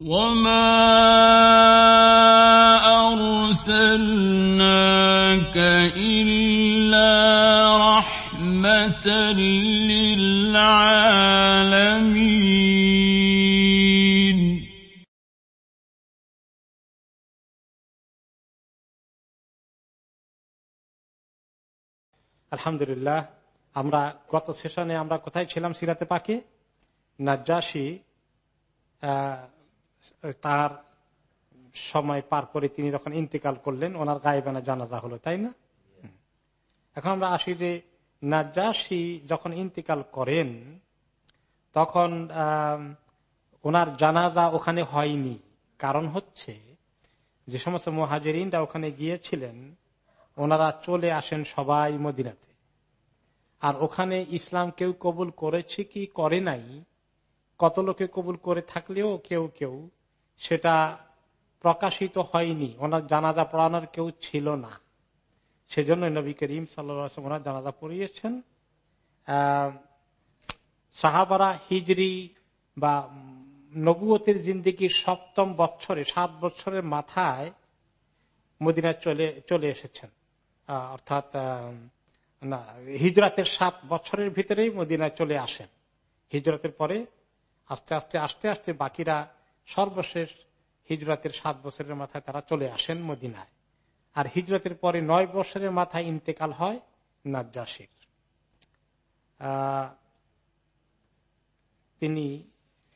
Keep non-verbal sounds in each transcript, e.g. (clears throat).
وما أرسلناك إلا رحمة للعالمين আলহামদুলিল্লাহ আমরা গত সেশনে আমরা কোথায় ছিলাম সিরাতে পাকে নাজ্জাসী আহ, তার সময় পার করে তিনি যখন ইন্তেকাল করলেন, ওনার গায়েবানা জানাজা হলো, তাই না? এখন আমরা আসি যে নাজ্জাসী যখন ইন্তেকাল করেন, তখন ওনার জানাজা ওখানে হয়নি। কারণ হচ্ছে, যে সমস্ত মহাজেরিনরা ওখানে গিয়েছিলেন, ওনারা চলে আসেন সবাই মদিনাতে। আর ওখানে ইসলাম কেউ কবুল করেছে কি করে নাই? কত লোকে কবুল করে থাকলেও কেউ কেউ সেটা প্রকাশিত হয়নি। ওনার জানাজা পড়ানোর কেউ ছিল না। সেজন্য নবী করিম সাল্লাম ওনার জানাজা পড়িয়েছেন। সাহাবারা হিজরি বা নবুয়তের জিন্দিগির সপ্তম বছরে সাত বছরের মাথায় মদিনায় চলে চলে এসেছেন। অর্থাৎ না, হিজরাতের সাত বছরের ভিতরেই মদিনায় চলে আসেন। হিজরাতের পরে আস্তে আস্তে আস্তে আস্তে বাকিরা সর্বশেষ হিজরতের সাত বছরের মাথায় তারা চলে আসেন মদিনায়। আর হিজরতের পরে নয় বছরের মাথায় ইন্তেকাল হয় নাজ্জাসির। তিনি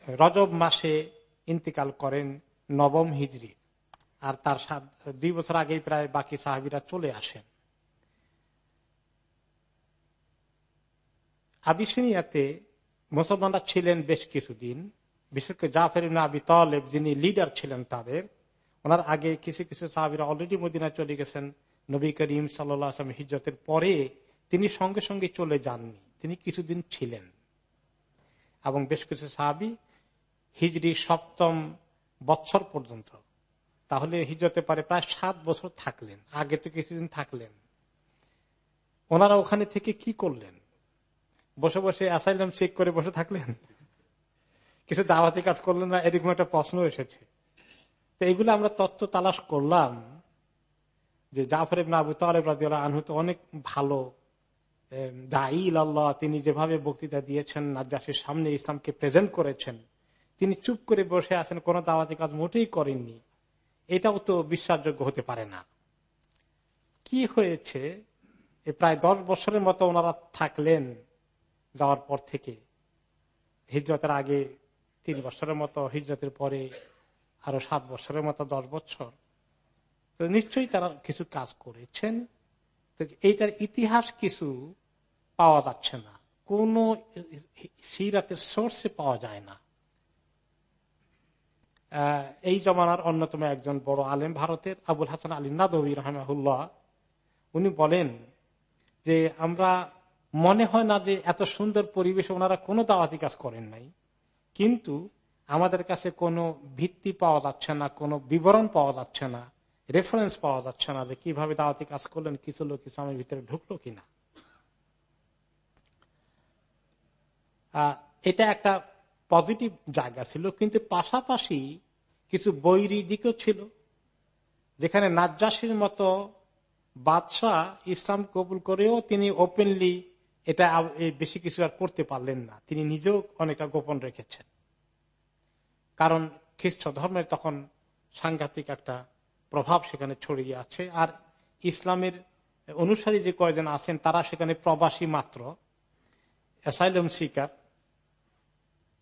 রজব মাসে ইন্তেকাল করেন নবম হিজরি। আর তার সাত, দুই বছর আগেই প্রায় বাকি সাহাবিরা চলে আসেন। আবিসিনিয়াতে মুসলমানরা ছিলেন বেশ কিছুদিন। বিশেষ করে জাফর আবি তলেব যিনি লিডার ছিলেন তাদের, ওনার আগে কিছু কিছু সাহাবিরা অলরেডি মদিনায় চলে গেছেন। নবী করিম সাল্লাম হিজরতের পরে তিনি সঙ্গে সঙ্গে চলে যাননি। তিনি কিছুদিন ছিলেন। এবং বেশ কিছু সাহাবি হিজড়ি সপ্তম বৎসর পর্যন্ত। তাহলে হিজরতে পারে প্রায় সাত বছর থাকলেন। আগে তো কিছুদিন থাকলেন। ওনারা ওখানে থেকে কি করলেন? বসে বসে অ্যাসাইলাম চেক করে বসে থাকলেন? কিছু দাওয়াতি কাজ করলেন না, এরকম একটা প্রশ্ন এসেছে। তো এগুলো আমরা তত্ত্ব তালাশ করলাম যে জাফর ইবনে আবু তালেব রাদিয়াল্লাহু আনহু তো অনেক ভালো দাইল আল্লাহ তিনি যেভাবে বক্তৃতা দিয়েছেন, নাজ্জাসের সামনে ইসলামকে প্রেজেন্ট করেছেন, তিনি চুপ করে বসে আছেন, কোন দাওয়াতি কাজ মোটেই করেননি। এটাও তো বিশ্বাসযোগ্য হতে পারে না। কি হয়েছে? প্রায় দশ বছরের মতো ওনারা থাকলেন যাওয়ার পর থেকে। হিজরতের আগে তিন বছরের মতো হিজরতের পরে আরও সাত বছরের মতো দশ বছর। তো নিশ্চয়ই তারা কিছু কাজ করেছেন। এইটার ইতিহাস কিছু পাওয়া যাচ্ছে না। কোন সিরাতের সোর্সে পাওয়া যায় না। এই জমানার অন্যতম একজন বড় আলেম ভারতের আবুল হাসান আলী নাদবী রহমাহুল্লাহ, উনি বলেন যে আমরা মনে হয় না যে এত সুন্দর পরিবেশে ওনারা কোনো দাওয়াতি কাজ করেন নাই। কিন্তু আমাদের কাছে কোনো ভিত্তি পাওয়া যাচ্ছে না, কোনো বিবরণ পাওয়া যাচ্ছে না রেফারেন্স পাওয়া যাচ্ছে না যে কীভাবে দাওয়াতি কাজ করলেন, কিছু লোক ইসলামের ভিতরে ঢুকলো কিনা। এটা একটা পজিটিভ জায়গা ছিল, কিন্তু পাশাপাশি কিছু বৈরী দিকও ছিল, যেখানে নাজ্জাসির মতো বাদশাহ ইসলাম কবুল করেও তিনি ওপেনলি এটা বেশি কিছু আর করতে পারলেন না। তিনি নিজেও অনেকটা গোপন রেখেছেন। কারণ খ্রিস্ট ধর্মের তখন সাংঘাতিক একটা প্রভাব সেখানে ছড়িয়ে আছে। আর ইসলামের অনুসারী যে কয়জন আছেন, তারা সেখানে প্রবাসী মাত্র। অ্যাসাইলম শিকার,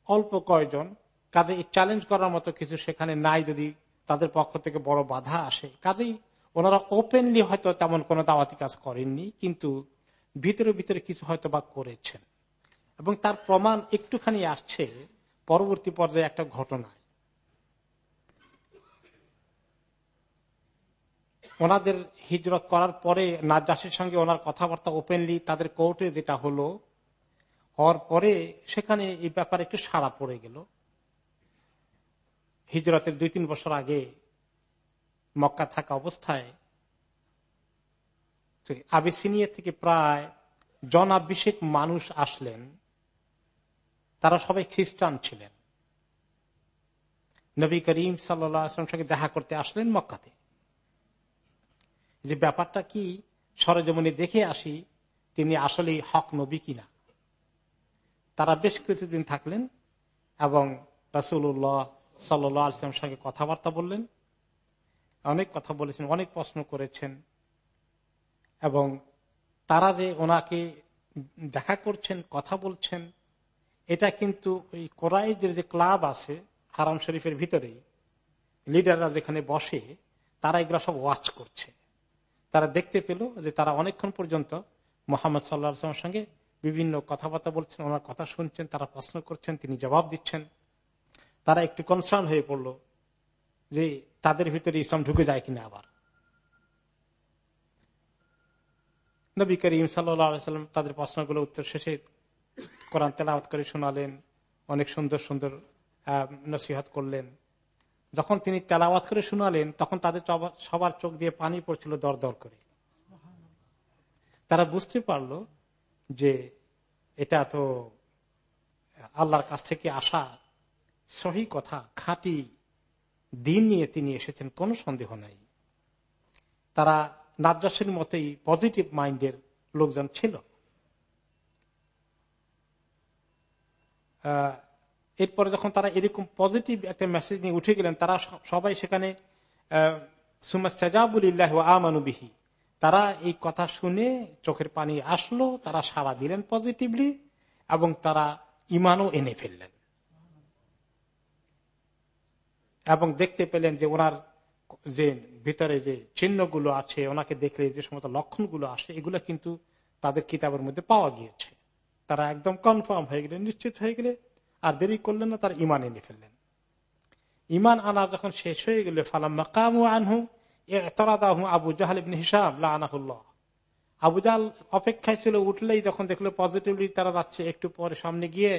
অল্প কয়জন। কাজে চ্যালেঞ্জ করার মতো কিছু সেখানে নাই যদি তাদের পক্ষ থেকে বড় বাধা আসে। কাজেই ওনারা ওপেনলি হয়তো তেমন কোনো দাওয়াতি কাজ করেননি, কিন্তু ভিতরে ভিতরে কিছু হয়তো বা করেছেন। এবং তার প্রমাণ একটুখানি আসছে পরবর্তী পর্যায়ে একটা ঘটনায়। ওনাদের হিজরত করার পরে নাজ্জাসের সঙ্গে ওনার কথাবার্তা ওপেনলি তাদের কোর্টে যেটা হলো, হওয়ার পরে সেখানে এই ব্যাপারে একটু সাড়া পড়ে গেল। হিজরতের দুই তিন বছর আগে মক্কা থাকা অবস্থায় আবিসিনিয়া থেকে প্রায় জনাভিষেক মানুষ আসলেন। তারা সবাই খ্রিস্টান ছিলেন। নবী করিম সাল্লাম সঙ্গে দেখা করতে আসলেন মক্কাতে। যে ব্যাপারটা কি সরজমনি দেখে আসি, তিনি আসলে হক নবী কিনা। তারা বেশ কিছুদিন থাকলেন এবং রাসুল্লাহ সাল্লাম সঙ্গে কথাবার্তা বললেন, অনেক কথা বলেছেন, অনেক প্রশ্ন করেছেন। এবং তারা যে ওনাকে দেখা করছেন, কথা বলছেন, এটা কিন্তু ওই কোরআদের যে ক্লাব আছে, হারাম শরীফের ভিতরেই, লিডাররা যেখানে বসে, তারা এগুলো সব ওয়াচ করছে। তারা দেখতে পেল যে তারা অনেকক্ষণ পর্যন্ত মোহাম্মদ সাল্লাহামের সঙ্গে বিভিন্ন কথাবার্তা বলছেন, ওনার কথা শুনছেন, তারা প্রশ্ন করছেন, তিনি জবাব দিচ্ছেন। তারা একটু কনসার্ন হয়ে পড়ল যে তাদের ভিতরে ইসলাম ঢুকে যায় কিনা আবার। নবী করিম সাল্লাম তাদের প্রশ্নগুলো উত্তর শেষে কোরআন তেলাওয়াত করে শোনালেন, অনেক সুন্দর সুন্দর নসিহত করলেন। যখন তিনি তেলাওয়াত করে শোনালেন, তখন তাদের সবার চোখ দিয়ে পানি পড়ছিল দর দর করে। তারা বুঝতে পারল যে এটা তো আল্লাহর কাছ থেকে আসা সহি কথা, খাঁটি দিন নিয়ে তিনি এসেছেন, কোনো সন্দেহ নাই। তারা নাজ্জাসের মতোই পজিটিভ মাইন্ডের লোকজন ছিল। এরপরে যখন তারা এরকম পজিটিভ একটা মেসেজ নিয়ে উঠে গেলেন, তারা সবাই সেখানে সুমাস্তাজাবুল্লাহ আমানুবিহি তারা এই কথা শুনে চোখের পানি আসলো, তারা সাড়া দিলেন পজিটিভলি এবং তারা ইমানও এনে ফেললেন। এবং দেখতে পেলেন যে ওনার যে ভিতরে যে চিহ্নগুলো আছে, ওনাকে দেখলে যে সমস্ত লক্ষণগুলো আসে, এগুলো কিন্তু তাদের কিতাবের মধ্যে পাওয়া গিয়েছে। তারা একদম কনফার্ম হয়ে গেলে নিশ্চিত হয়ে গেলে আর দেরি করলেন না, তার ইমান এনে ফেললেন। ইমান আনা যখন শেষ হয়ে গেলে ফালাম আবু জাহাল হিসাব আবু জাহাল অপেক্ষায় ছিল, উঠলেই যখন দেখল পজিটিভলি তারা যাচ্ছে, একটু পরে সামনে গিয়ে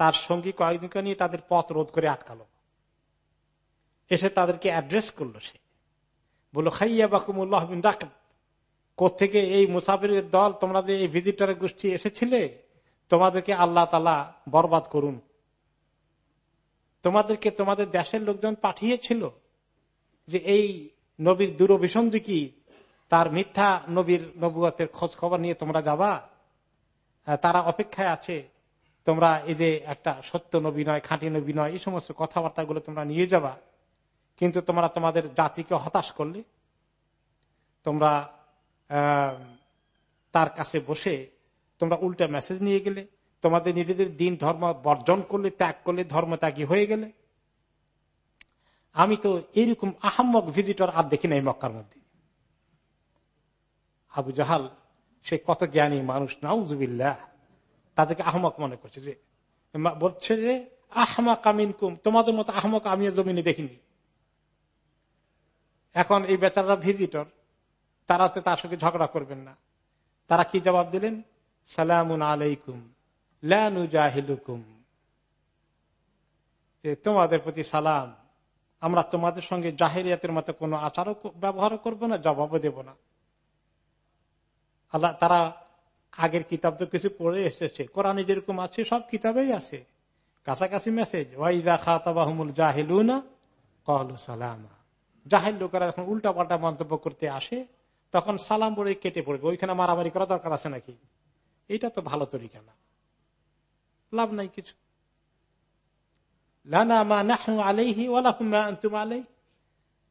তার সঙ্গী কয়েকজনকে নিয়ে তাদের পথ রোধ করে আটকালো। এসে তাদেরকে অ্যাড্রেস করল সে। বলল খাইয়া বাকুমুল্লাহ বিন ডাক কোথেকে এই মুসাফিরের দল, তোমরা যে এই ভিজিটরের গোষ্ঠী এসেছিলে, তোমাদেরকে আল্লাহ তালা বরবাদ করুন। তোমাদেরকে তোমাদের দেশের লোকজন পাঠিয়েছিল যে এই নবীর দূরভিসন্ধি কি? তার মিথ্যা নবীর নবুয়াতের খোঁজ খবর নিয়ে তোমরা যাবা? তারা অপেক্ষায় আছে, তোমরা এই যে একটা সত্য নবী নয়, খাঁটি নবী নয়, এই সমস্ত কথাবার্তা গুলো তোমরা নিয়ে যাবা। কিন্তু তোমরা তোমাদের জাতিকে হতাশ করলে, তোমরা তার কাছে বসে তোমরা উল্টা মেসেজ নিয়ে গেলে, তোমাদের নিজেদের দিন ধর্ম বর্জন করলে, ত্যাগ করলে ধর্ম ত্যাগী হয়ে গেলে। আমি তো এইরকম আহম্মক ভিজিটর আর দেখি নাই মক্কার মধ্যে। আবু জাহাল, সে কত জ্ঞানী মানুষ, নাউজুবিল্লাহ। তাদেরকে আহমক মনে করছে যে বলছে যে আহমা কামিন কুম তোমাদের মতো আহমক আমি জমিনে দেখিনি। এখন এই বেচারা ভিজিটর তারা তো তার সঙ্গে ঝগড়া করবেন না। তারা কি জবাব দিলেন? সালামুন আলাইকুম জাহিলুকুম তোমাদের প্রতি সালাম, আমরা তোমাদের সঙ্গে জাহেরিয়াতের মতো কোনো আচারও ব্যবহার করব না, জবাবও দেব না। আল্লাহ তারা আগের কিতাব তো কিছু পড়ে এসেছে, কোরআনে যেরকম আছে, সব কিতাবেই আছে। কাছাকাছি মেসেজ ওয়াইদা খাতাবাহমুল জাহিলুনা কহলু সালামা। জাহেল লোকেরা যখন উল্টা পাল্টা মন্তব্য করতে আসে, তখন সালাম বলে কেটে পড়বে ওইখানে মারামারি করা দরকার আছে নাকি? এটা তো ভালো তরিকা না। লাভ নাই কিছু।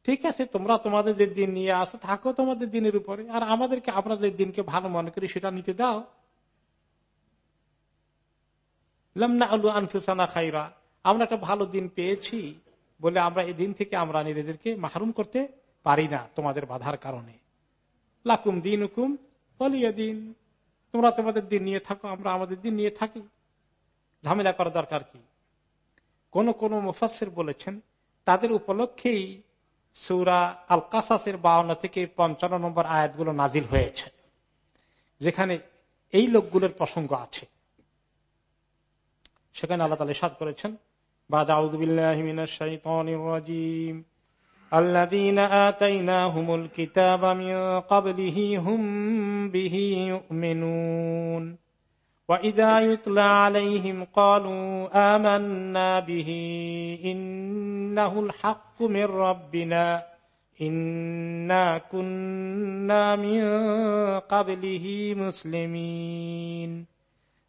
ঠিক আছে, তোমরা তোমাদের যে দিন নিয়ে আসো, থাকো তোমাদের দিনের উপরে। আর আমাদেরকে, আমরা যে দিনকে ভালো মনে করি, সেটা নিতে দাও। লামনা আলু আনফুসানা খাইরা। আমরা একটা ভালো দিন পেয়েছি। বলে আমরা এই দিন থেকে আমরা নিজেদেরকে মাহরুম করতে পারি না তোমাদের বাধার কারণে। লাকুম দিন হুকুম বলিয়া দিন। তোমরা তোমাদের দিন নিয়ে থাকো, আমরা আমাদের দিন নিয়ে থাকি। ঝামেলা করা দরকার কি? কোন কোন মুফাসের বলেছেন, তাদের উপলক্ষেই সৌরা আল কাসাসের বাউন্ন থেকে পঞ্চান্ন নম্বর আয়াতগুলো নাজিল হয়েছে, যেখানে এই লোকগুলোর প্রসঙ্গ আছে। সেখানে আল্লাহ তালা সাদ করেছেন بعد أعوذ بالله من الشيطان الرجيم الذين آتيناهم الكتاب من قبله هم به يؤمنون وإذا يتلى عليهم قالوا آمنا به إنه الحق من ربنا إنا كنا من قبله مسلمين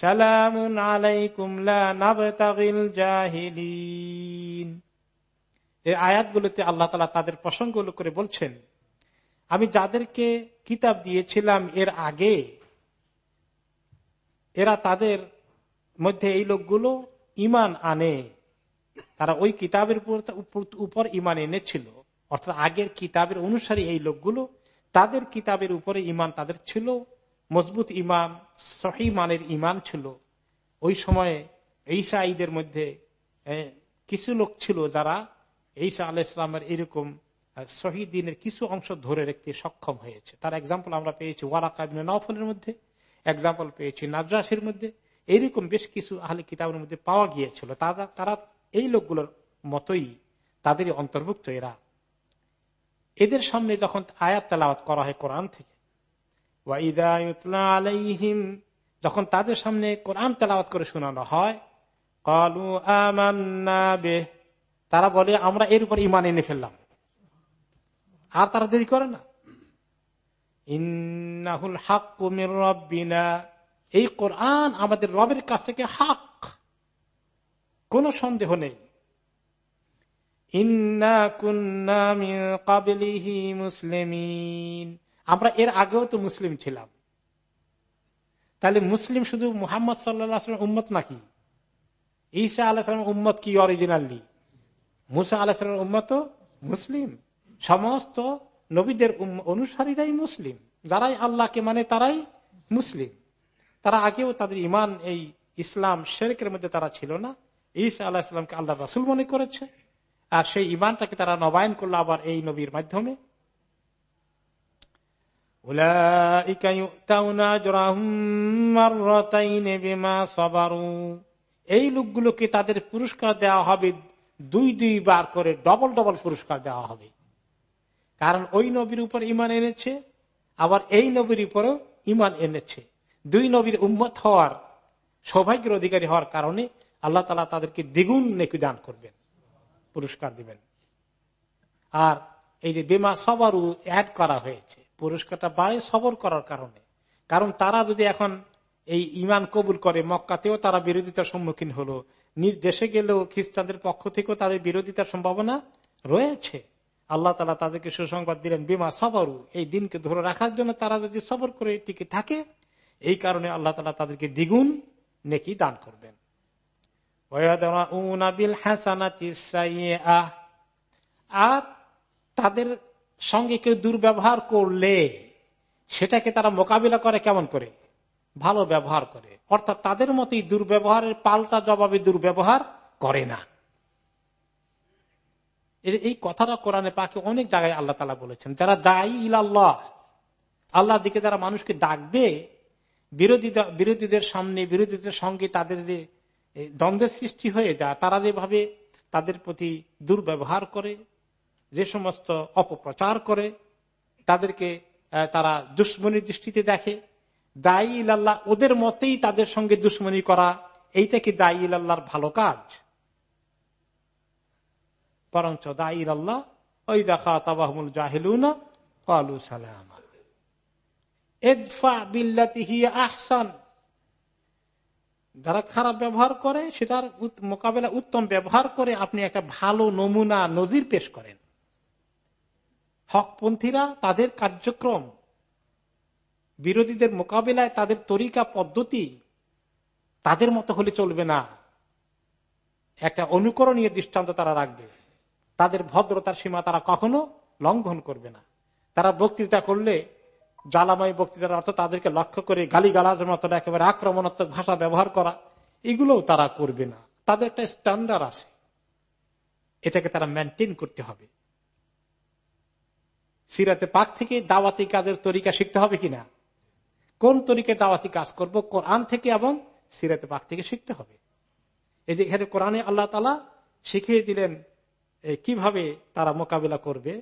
সালাম আলাইকুম জাহিলিন। এই আয়াতগুলোতে আল্লাহ তালা তাদের প্রসঙ্গ করে বলছেন, আমি যাদেরকে কিতাব দিয়েছিলাম এর আগে, এরা তাদের মধ্যে এই লোকগুলো ইমান আনে। তারা ওই কিতাবের উপর ইমান এনেছিল। অর্থাৎ আগের কিতাবের অনুসারী এই লোকগুলো, তাদের কিতাবের উপরে ইমান তাদের ছিল। মজবুত ইমান সহি মানের ইমান ছিল। ওই সময়ে ঈসা ঈদের মধ্যে কিছু লোক ছিল যারা ঈসা আলাহ ইসলামের এরকম শহীদিনের কিছু অংশ ধরে রাখতে সক্ষম হয়েছে। তার এক্সাম্পল আমরা পেয়েছি ওয়ারাকাবিন নফলের মধ্যে এক্সাম্পল পেয়েছি নাজরাসের মধ্যে এইরকম বেশ কিছু আহলে কিতাবের মধ্যে পাওয়া গিয়েছিল। তারা তারা এই লোকগুলোর মতোই তাদেরই অন্তর্ভুক্ত এরা। এদের সামনে যখন আয়াত তালাওয়াত করা হয় কোরআন থেকে আলাইহিম, যখন তাদের সামনে কোরআন তেলাওয়াত করে শোনানো হয় তারা বলে, আমরা এর উপর ইমান এনে ফেললাম। আর তারা দেরি করে না। ইন্নাহুল হাক রব্বিনা, এই কোরআন আমাদের রবের কাছ থেকে হাক কোন সন্দেহ নেই। ইন্না কুন্না মুসলিমিন আমরা এর আগেও তো মুসলিম ছিলাম। তাহলে মুসলিম শুধু মুহাম্মদ সাল্লাম উম্মত নাকি? ঈসা আলাহাম উম্মত কি অরিজিনালি মুসা আলাহামের উম্মত মুসলিম। সমস্ত নবীদের অনুসারীরাই মুসলিম। যারাই আল্লাহকে মানে তারাই মুসলিম। তারা আগেও তাদের ইমান এই ইসলাম শেরেকের মধ্যে তারা ছিল না। ঈসা আল্লাহ ইসলামকে আল্লাহ রাসুল মনে করেছে। আর সেই ইমানটাকে তারা নবায়ন করল আবার এই নবীর মাধ্যমে। এই লোকগুলোকে তাদের পুরস্কার দেওয়া হবে, দুই দুই বার করে, ডবল ডবল পুরস্কার দেওয়া হবে। কারণ ওই নবীর উপর ইমান এনেছে, আবার এই নবীর উপরও ইমান এনেছে। দুই নবীর উম্মত হওয়ার সৌভাগ্যের অধিকারী হওয়ার কারণে আল্লাহ তালা তাদেরকে দ্বিগুণ নেকি দান করবেন, পুরস্কার দিবেন। আর এই যে বেমা সবারও অ্যাড করা হয়েছে পুরস্কারটা বাড়ে সবর করার কারণে। কারণ তারা যদি এখন এই ইমান কবুল করে মক্কাতেও তারা বিরোধিতার সম্মুখীন হলো। নিজ দেশে গেলেও খ্রিস্টানদের পক্ষ থেকেও তাদের বিরোধিতার সম্ভাবনা রয়েছে। আল্লাহ তালা তাদেরকে সুসংবাদ দিলেন, বিমা সবরু? এই দিনকে ধরে রাখার জন্য তারা যদি সবর করে টিকে থাকে, এই কারণে আল্লাহ তালা তাদেরকে দ্বিগুণ নেকি দান করবেন। আর তাদের সঙ্গে কেউ দুর্ব্যবহার করলে সেটাকে তারা মোকাবিলা করে কেমন করে? ভালো ব্যবহার করে। অর্থাৎ তাদের মতোই দুর্ব্যবহারের পাল্টা জবাবে দুর্ব্যবহার করে না। এই কথাটা কোরআনে পাকে অনেক জায়গায় আল্লাহ তালা বলেছেন, যারা দায়ী ইলাল্লাহ, আল্লাহর দিকে যারা মানুষকে ডাকবে, বিরোধী বিরোধীদের সামনে, বিরোধীদের সঙ্গে তাদের যে দ্বন্দ্বের সৃষ্টি হয়ে যায়, তারা যেভাবে তাদের প্রতি দুর্ব্যবহার করে যে সমস্ত অপপ্রচার করে, তাদেরকে তারা দুশ্মনির দৃষ্টিতে দেখে। দায়ী ইলাল্লাহ ওদের মতেই তাদের সঙ্গে দুশ্মনী করা, এইটা কি দায়ী ইল্লাহর ভালো কাজ? বরঞ্চ দায়ীর আল্লাহ ওই দেখা তাবাহমুল জাহেলুনা কালু আহসান। যারা খারাপ ব্যবহার করে, সেটার মোকাবেলা উত্তম ব্যবহার করে আপনি একটা ভালো নমুনা, নজির পেশ করেন। হকপন্থীরা তাদের কার্যক্রম, বিরোধীদের মোকাবিলায় তাদের তরিকা, পদ্ধতি তাদের মতো হলে চলবে না। একটা অনুকরণীয় দৃষ্টান্ত তারা রাখবে। তাদের ভদ্রতার সীমা তারা কখনো লঙ্ঘন করবে না। তারা বক্তৃতা করলে জ্বালাময় বক্তৃতার অর্থ তাদেরকে লক্ষ্য করে গালি গালাজের মতো একেবারে আক্রমণাত্মক ভাষা ব্যবহার করা, এগুলোও তারা করবে না। তাদের একটা স্ট্যান্ডার্ড আছে। এটাকে তারা মেনটেন করতে হবে। সিরাতে পাক থেকে দাওয়াতি কাজের তরিকা শিখতে হবে কিনা? কোন তরিকায় দাওয়াতি কাজ করব? কোরআন থেকে এবং সিরাতে পাক থেকে শিখতে হবে। এই যে এখানে কোরআনে আল্লাহ তালা শিখিয়ে দিলেন কীভাবে তারা মোকাবিলা করবে।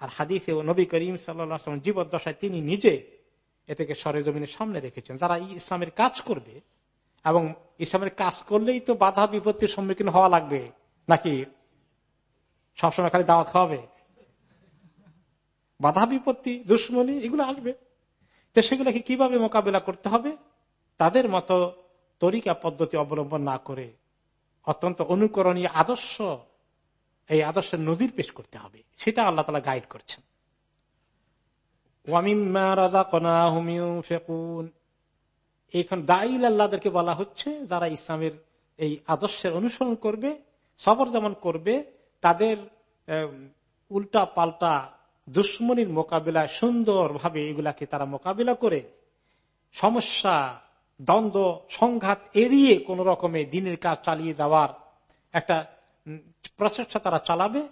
আর হাদিসে ও নবী করিম সাল্লাম জীবদ্দশায় তিনি নিজে এটাকে সরেজমিনের সামনে রেখেছেন। যারা ইসলামের কাজ করবে এবং ইসলামের কাজ করলেই তো বাধা বিপত্তির সম্মুখীন হওয়া লাগবে, নাকি সবসময় খালি দাওয়াত খাওয়াবে? বাধা বিপত্তি, দুশ্মনী, এগুলো আসবে। তো সেগুলোকে কীভাবে মোকাবিলা করতে হবে? তাদের মতো তরিকা পদ্ধতি অবলম্বন না করে অত্যন্ত অনুকরণীয় আদর্শ, এই আদর্শের নজির পেশ করতে হবে। সেটা আল্লাহ তালা গাইড করছেন। এখন দাইল আল্লাহদেরকে বলা হচ্ছে, যারা ইসলামের এই আদর্শের অনুসরণ করবে, সবর যেমন করবে, তাদের উল্টা পাল্টা দুশ্মনির মোকাবিলায় সুন্দরভাবে এগুলাকে তারা মোকাবিলা করে সমস্যা, দ্বন্দ্ব, সংঘাত এড়িয়ে কোন রকমে দিনের কাজ চালিয়ে যাওয়ার একটা প্রচেষ্টা তারা চালাবে।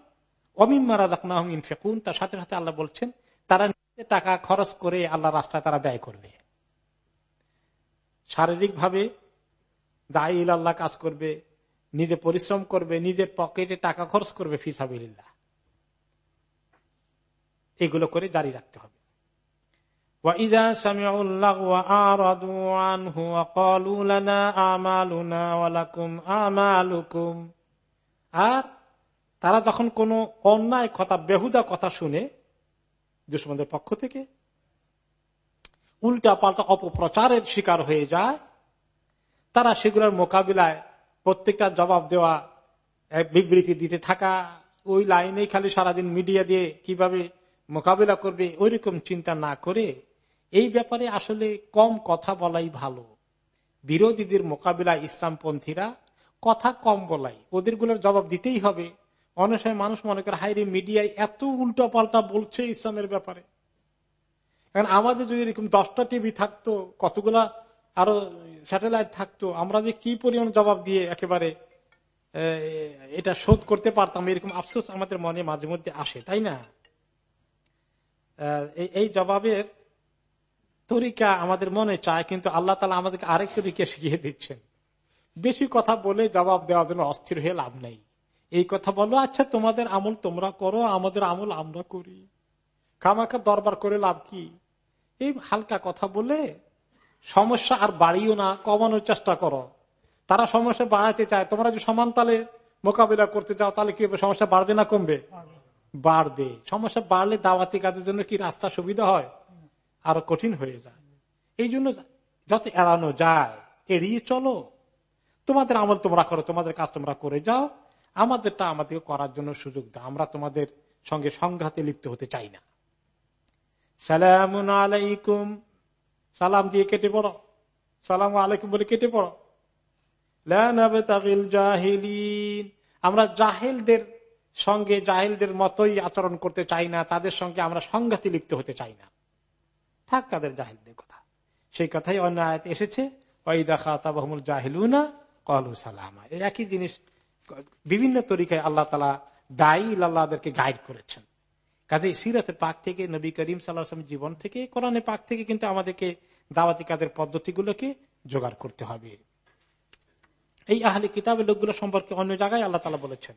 অমিম্মা রাজাকুন ফেকুন তার সাথে সাথে আল্লাহ বলছেন, তারা টাকা খরচ করে আল্লাহ রাস্তায় তারা ব্যয় করবে। শারীরিক ভাবে দায়ী আল্লাহ কাজ করবে, নিজে পরিশ্রম করবে, নিজের পকেটে টাকা খরচ করবে ফিসাবিল্লাহ এগুলো করে জারি রাখতে হবে। আর তারা যখন কোন অন্যায় কথা, বেহুদা কথা শুনে, দুশ্মনদের পক্ষ থেকে উল্টা পাল্টা অপপ্রচারের শিকার হয়ে যায়, তারা সেগুলোর মোকাবিলায় প্রত্যেকটা জবাব দেওয়া বিবৃতি দিতে থাকা, ওই লাইনেই খালি সারাদিন মিডিয়া দিয়ে কীভাবে মোকাবিলা করবে ওই রকম চিন্তা না করে এই ব্যাপারে আসলে কম কথা বলাই ভালো। বিরোধীদের মোকাবিলা ইসলামপন্থীরা কথা কম বলাই ওদেরগুলোর জবাব দিতেই হবে। অনেক সময় মানুষ মনে করে হাইরে মিডিয়ায় এত উল্টা পাল্টা বলছে ইসলামের ব্যাপারে। এখন আমাদের যদি এরকম দশটা টিভি থাকতো, কতগুলা আরও স্যাটেলাইট থাকতো, আমরা যে কি পরিমাণ জবাব দিয়ে একেবারে এটা শোধ করতে পারতাম, এরকম আফসোস আমাদের মনে মাঝে মধ্যে আসে, তাই না? এই জবাবের তরিকা আমাদের মনে চায়, কিন্তু আল্লাহ তালা আমাদেরকে আরেক তরিকা শিখিয়ে দিচ্ছেন। বেশি কথা বলে জবাব দেওয়ার জন্য অস্থির হয়ে লাভ নেই। এই কথা বলো আচ্ছা তোমাদের আমল তোমরা করো, আমাদের আমল আমরা করি। খামাখা দরবার করে লাভ কি? এই হালকা কথা বলে সমস্যা আর বাড়িও না, কমানোর চেষ্টা করো। তারা সমস্যা বাড়াতে চায়, তোমরা যদি সমান তালে মোকাবিলা করতে চাও, তাহলে কি সমস্যা বাড়বে না, কমবে? বাড়বে। সমস্যা বাড়লে দাওয়াতি কাজের জন্য কি রাস্তা সুবিধা হয়? আরও কঠিন হয়ে যায়। এই জন্য যত এড়ানো যায়, এড়িয়ে চলো। তোমাদের আমল তোমরা করো, তোমাদের কাজ তোমরা করে যাও। আমাদেরটা আমাদেরকে করার জন্য সুযোগ দাও। আমরা তোমাদের সঙ্গে সংঘাতে লিপ্ত হতে চাই না। সালাম আলাইকুম। সালাম দিয়ে কেটে পড়ো। সালাম আলাইকুম বলে কেটে পড়ো। জাহিলিন। আমরা জাহেলদের সঙ্গে জাহেলদের মতোই আচরণ করতে চাই না, তাদের সঙ্গে আমরা সংঘাতে লিপ্ত হতে চাই না। থাক তাদের জাহেলদের কথা। সেই কথাই অন্য আয়াত এসেছে ওই দেখা তাবাহমুল জাহিলুনা কলু সালামা। একই জিনিস বিভিন্ন তরিকায় আল্লাহ তালা দায়ী আল্লাহদেরকে গাইড করেছেন। কাজে সিরাতের পাক থেকে, নবী করিম সাল্লাহাম জীবন থেকে কোরআনে পাক থেকে কিন্তু আমাদেরকে দাওয়াতি কাজের পদ্ধতিগুলোকে জোগাড় করতে হবে। এই আহলে কিতাবের লোকগুলো সম্পর্কে অন্য জায়গায় আল্লাহ তালা বলেছেন।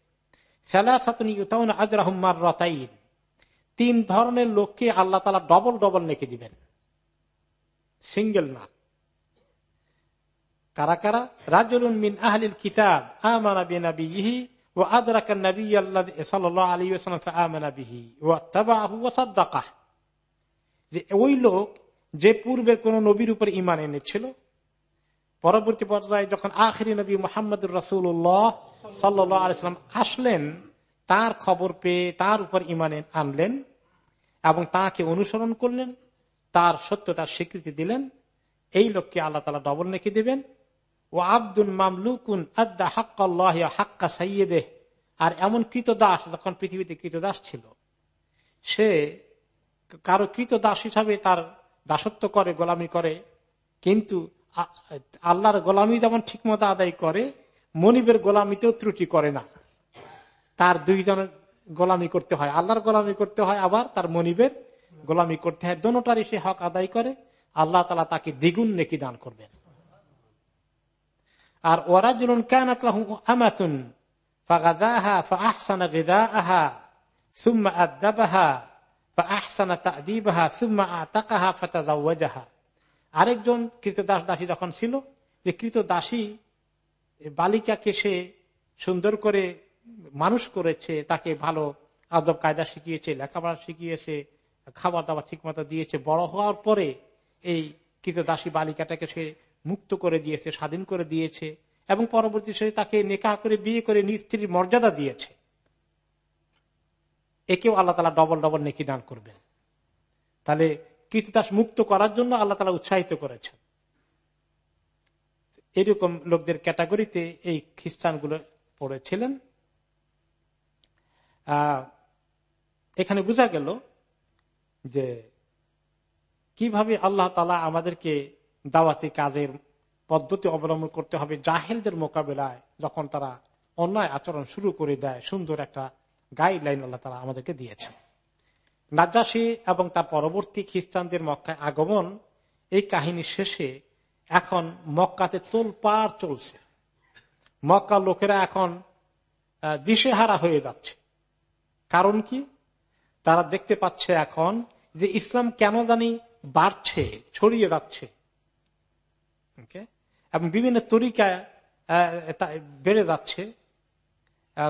তিন ধরনের লোককে আল্লাহ তালা ডবল ডবল নেকি দিবেন। সিঙ্গেল না। কারা কারা? রাজুল মিন আহলিল কিতাব বিনাবিহি ও আদরাকান নবী আল্লাহ ও ও যে ওই লোক যে পূর্বে কোন নবীর উপর ইমান এনেছিল পরবর্তী পর্যায়ে যখন আখরি নবী মোহাম্মদ রসুল্লাহ সাল্লাম আসলেন, তার খবর পেয়ে তার উপর ইমানে আনলেন এবং তাকে অনুসরণ করলেন, তার সত্যতার স্বীকৃতি দিলেন। এই লোককে আল্লাহ তালা ডবল নেকি দিবেন। ও আব্দুল মামলুকুন আদা হাক্কাল্লাহ হাক্কা সাইয়েদেহ আর এমন কৃত দাস যখন পৃথিবীতে কৃত দাস ছিল, সে কারও কৃত দাস হিসাবে তার দাসত্ব করে, গোলামি করে। কিন্তু আল্লাহর গোলামি যেমন ঠিক মতো আদায় করে, মনিবের গোলামিতেও ত্রুটি করে না। তার দুইজনের গোলামি করতে হয়। আল্লাহর গোলামি করতে হয় আবার তার মনিবের গোলামি করতে হয়। দোনোটারই সে হক আদায় করে। আল্লাহ তালা তাকে দ্বিগুণ নেকি দান করবেন। আর ওরা জুলুন কেন আমাতুন আহসানা আরেকজন কৃত দাস যখন ছিল, যে কৃত দাসী বালিকাকে সে সুন্দর করে মানুষ করেছে, তাকে ভালো আদব কায়দা শিখিয়েছে, লেখাপড়া শিখিয়েছে খাবার দাবার ঠিক মতো দিয়েছে, বড় হওয়ার পরে এই কৃত দাসী বালিকাটাকে সে মুক্ত করে দিয়েছে, স্বাধীন করে দিয়েছে এবং পরবর্তী সে তাকে নেকা করে, বিয়ে করে নিজ স্ত্রীর মর্যাদা দিয়েছে। একেও আল্লাহ তালা ডবল ডবল নেকি দান করবেন। তাহলে কৃতদাস মুক্ত করার জন্য আল্লাহ তালা উৎসাহিত করেছেন। এরকম লোকদের ক্যাটাগরিতে এই খ্রিস্টানগুলো পড়েছিলেন। এখানে বোঝা গেল যে কীভাবে আল্লাহ তালা আমাদেরকে দাওয়াতি কাজের পদ্ধতি অবলম্বন করতে হবে জাহেলদের মোকাবেলায় যখন তারা অন্যায় আচরণ শুরু করে দেয়, সুন্দর একটা গাইডলাইন আল্লাহ তালা আমাদেরকে দিয়েছেন। নাজ্জাসী এবং তার পরবর্তী খ্রিস্টানদের মক্কায় আগমন, এই কাহিনী শেষে এখন মক্কাতে তোলপাড় চলছে। মক্কা লোকেরা এখন দিশেহারা হয়ে যাচ্ছে। কারণ কি? তারা দেখতে পাচ্ছে এখন যে ইসলাম কেন জানি বাড়ছে, ছড়িয়ে যাচ্ছে। এবং বিভিন্ন তরিকায় বেড়ে যাচ্ছে।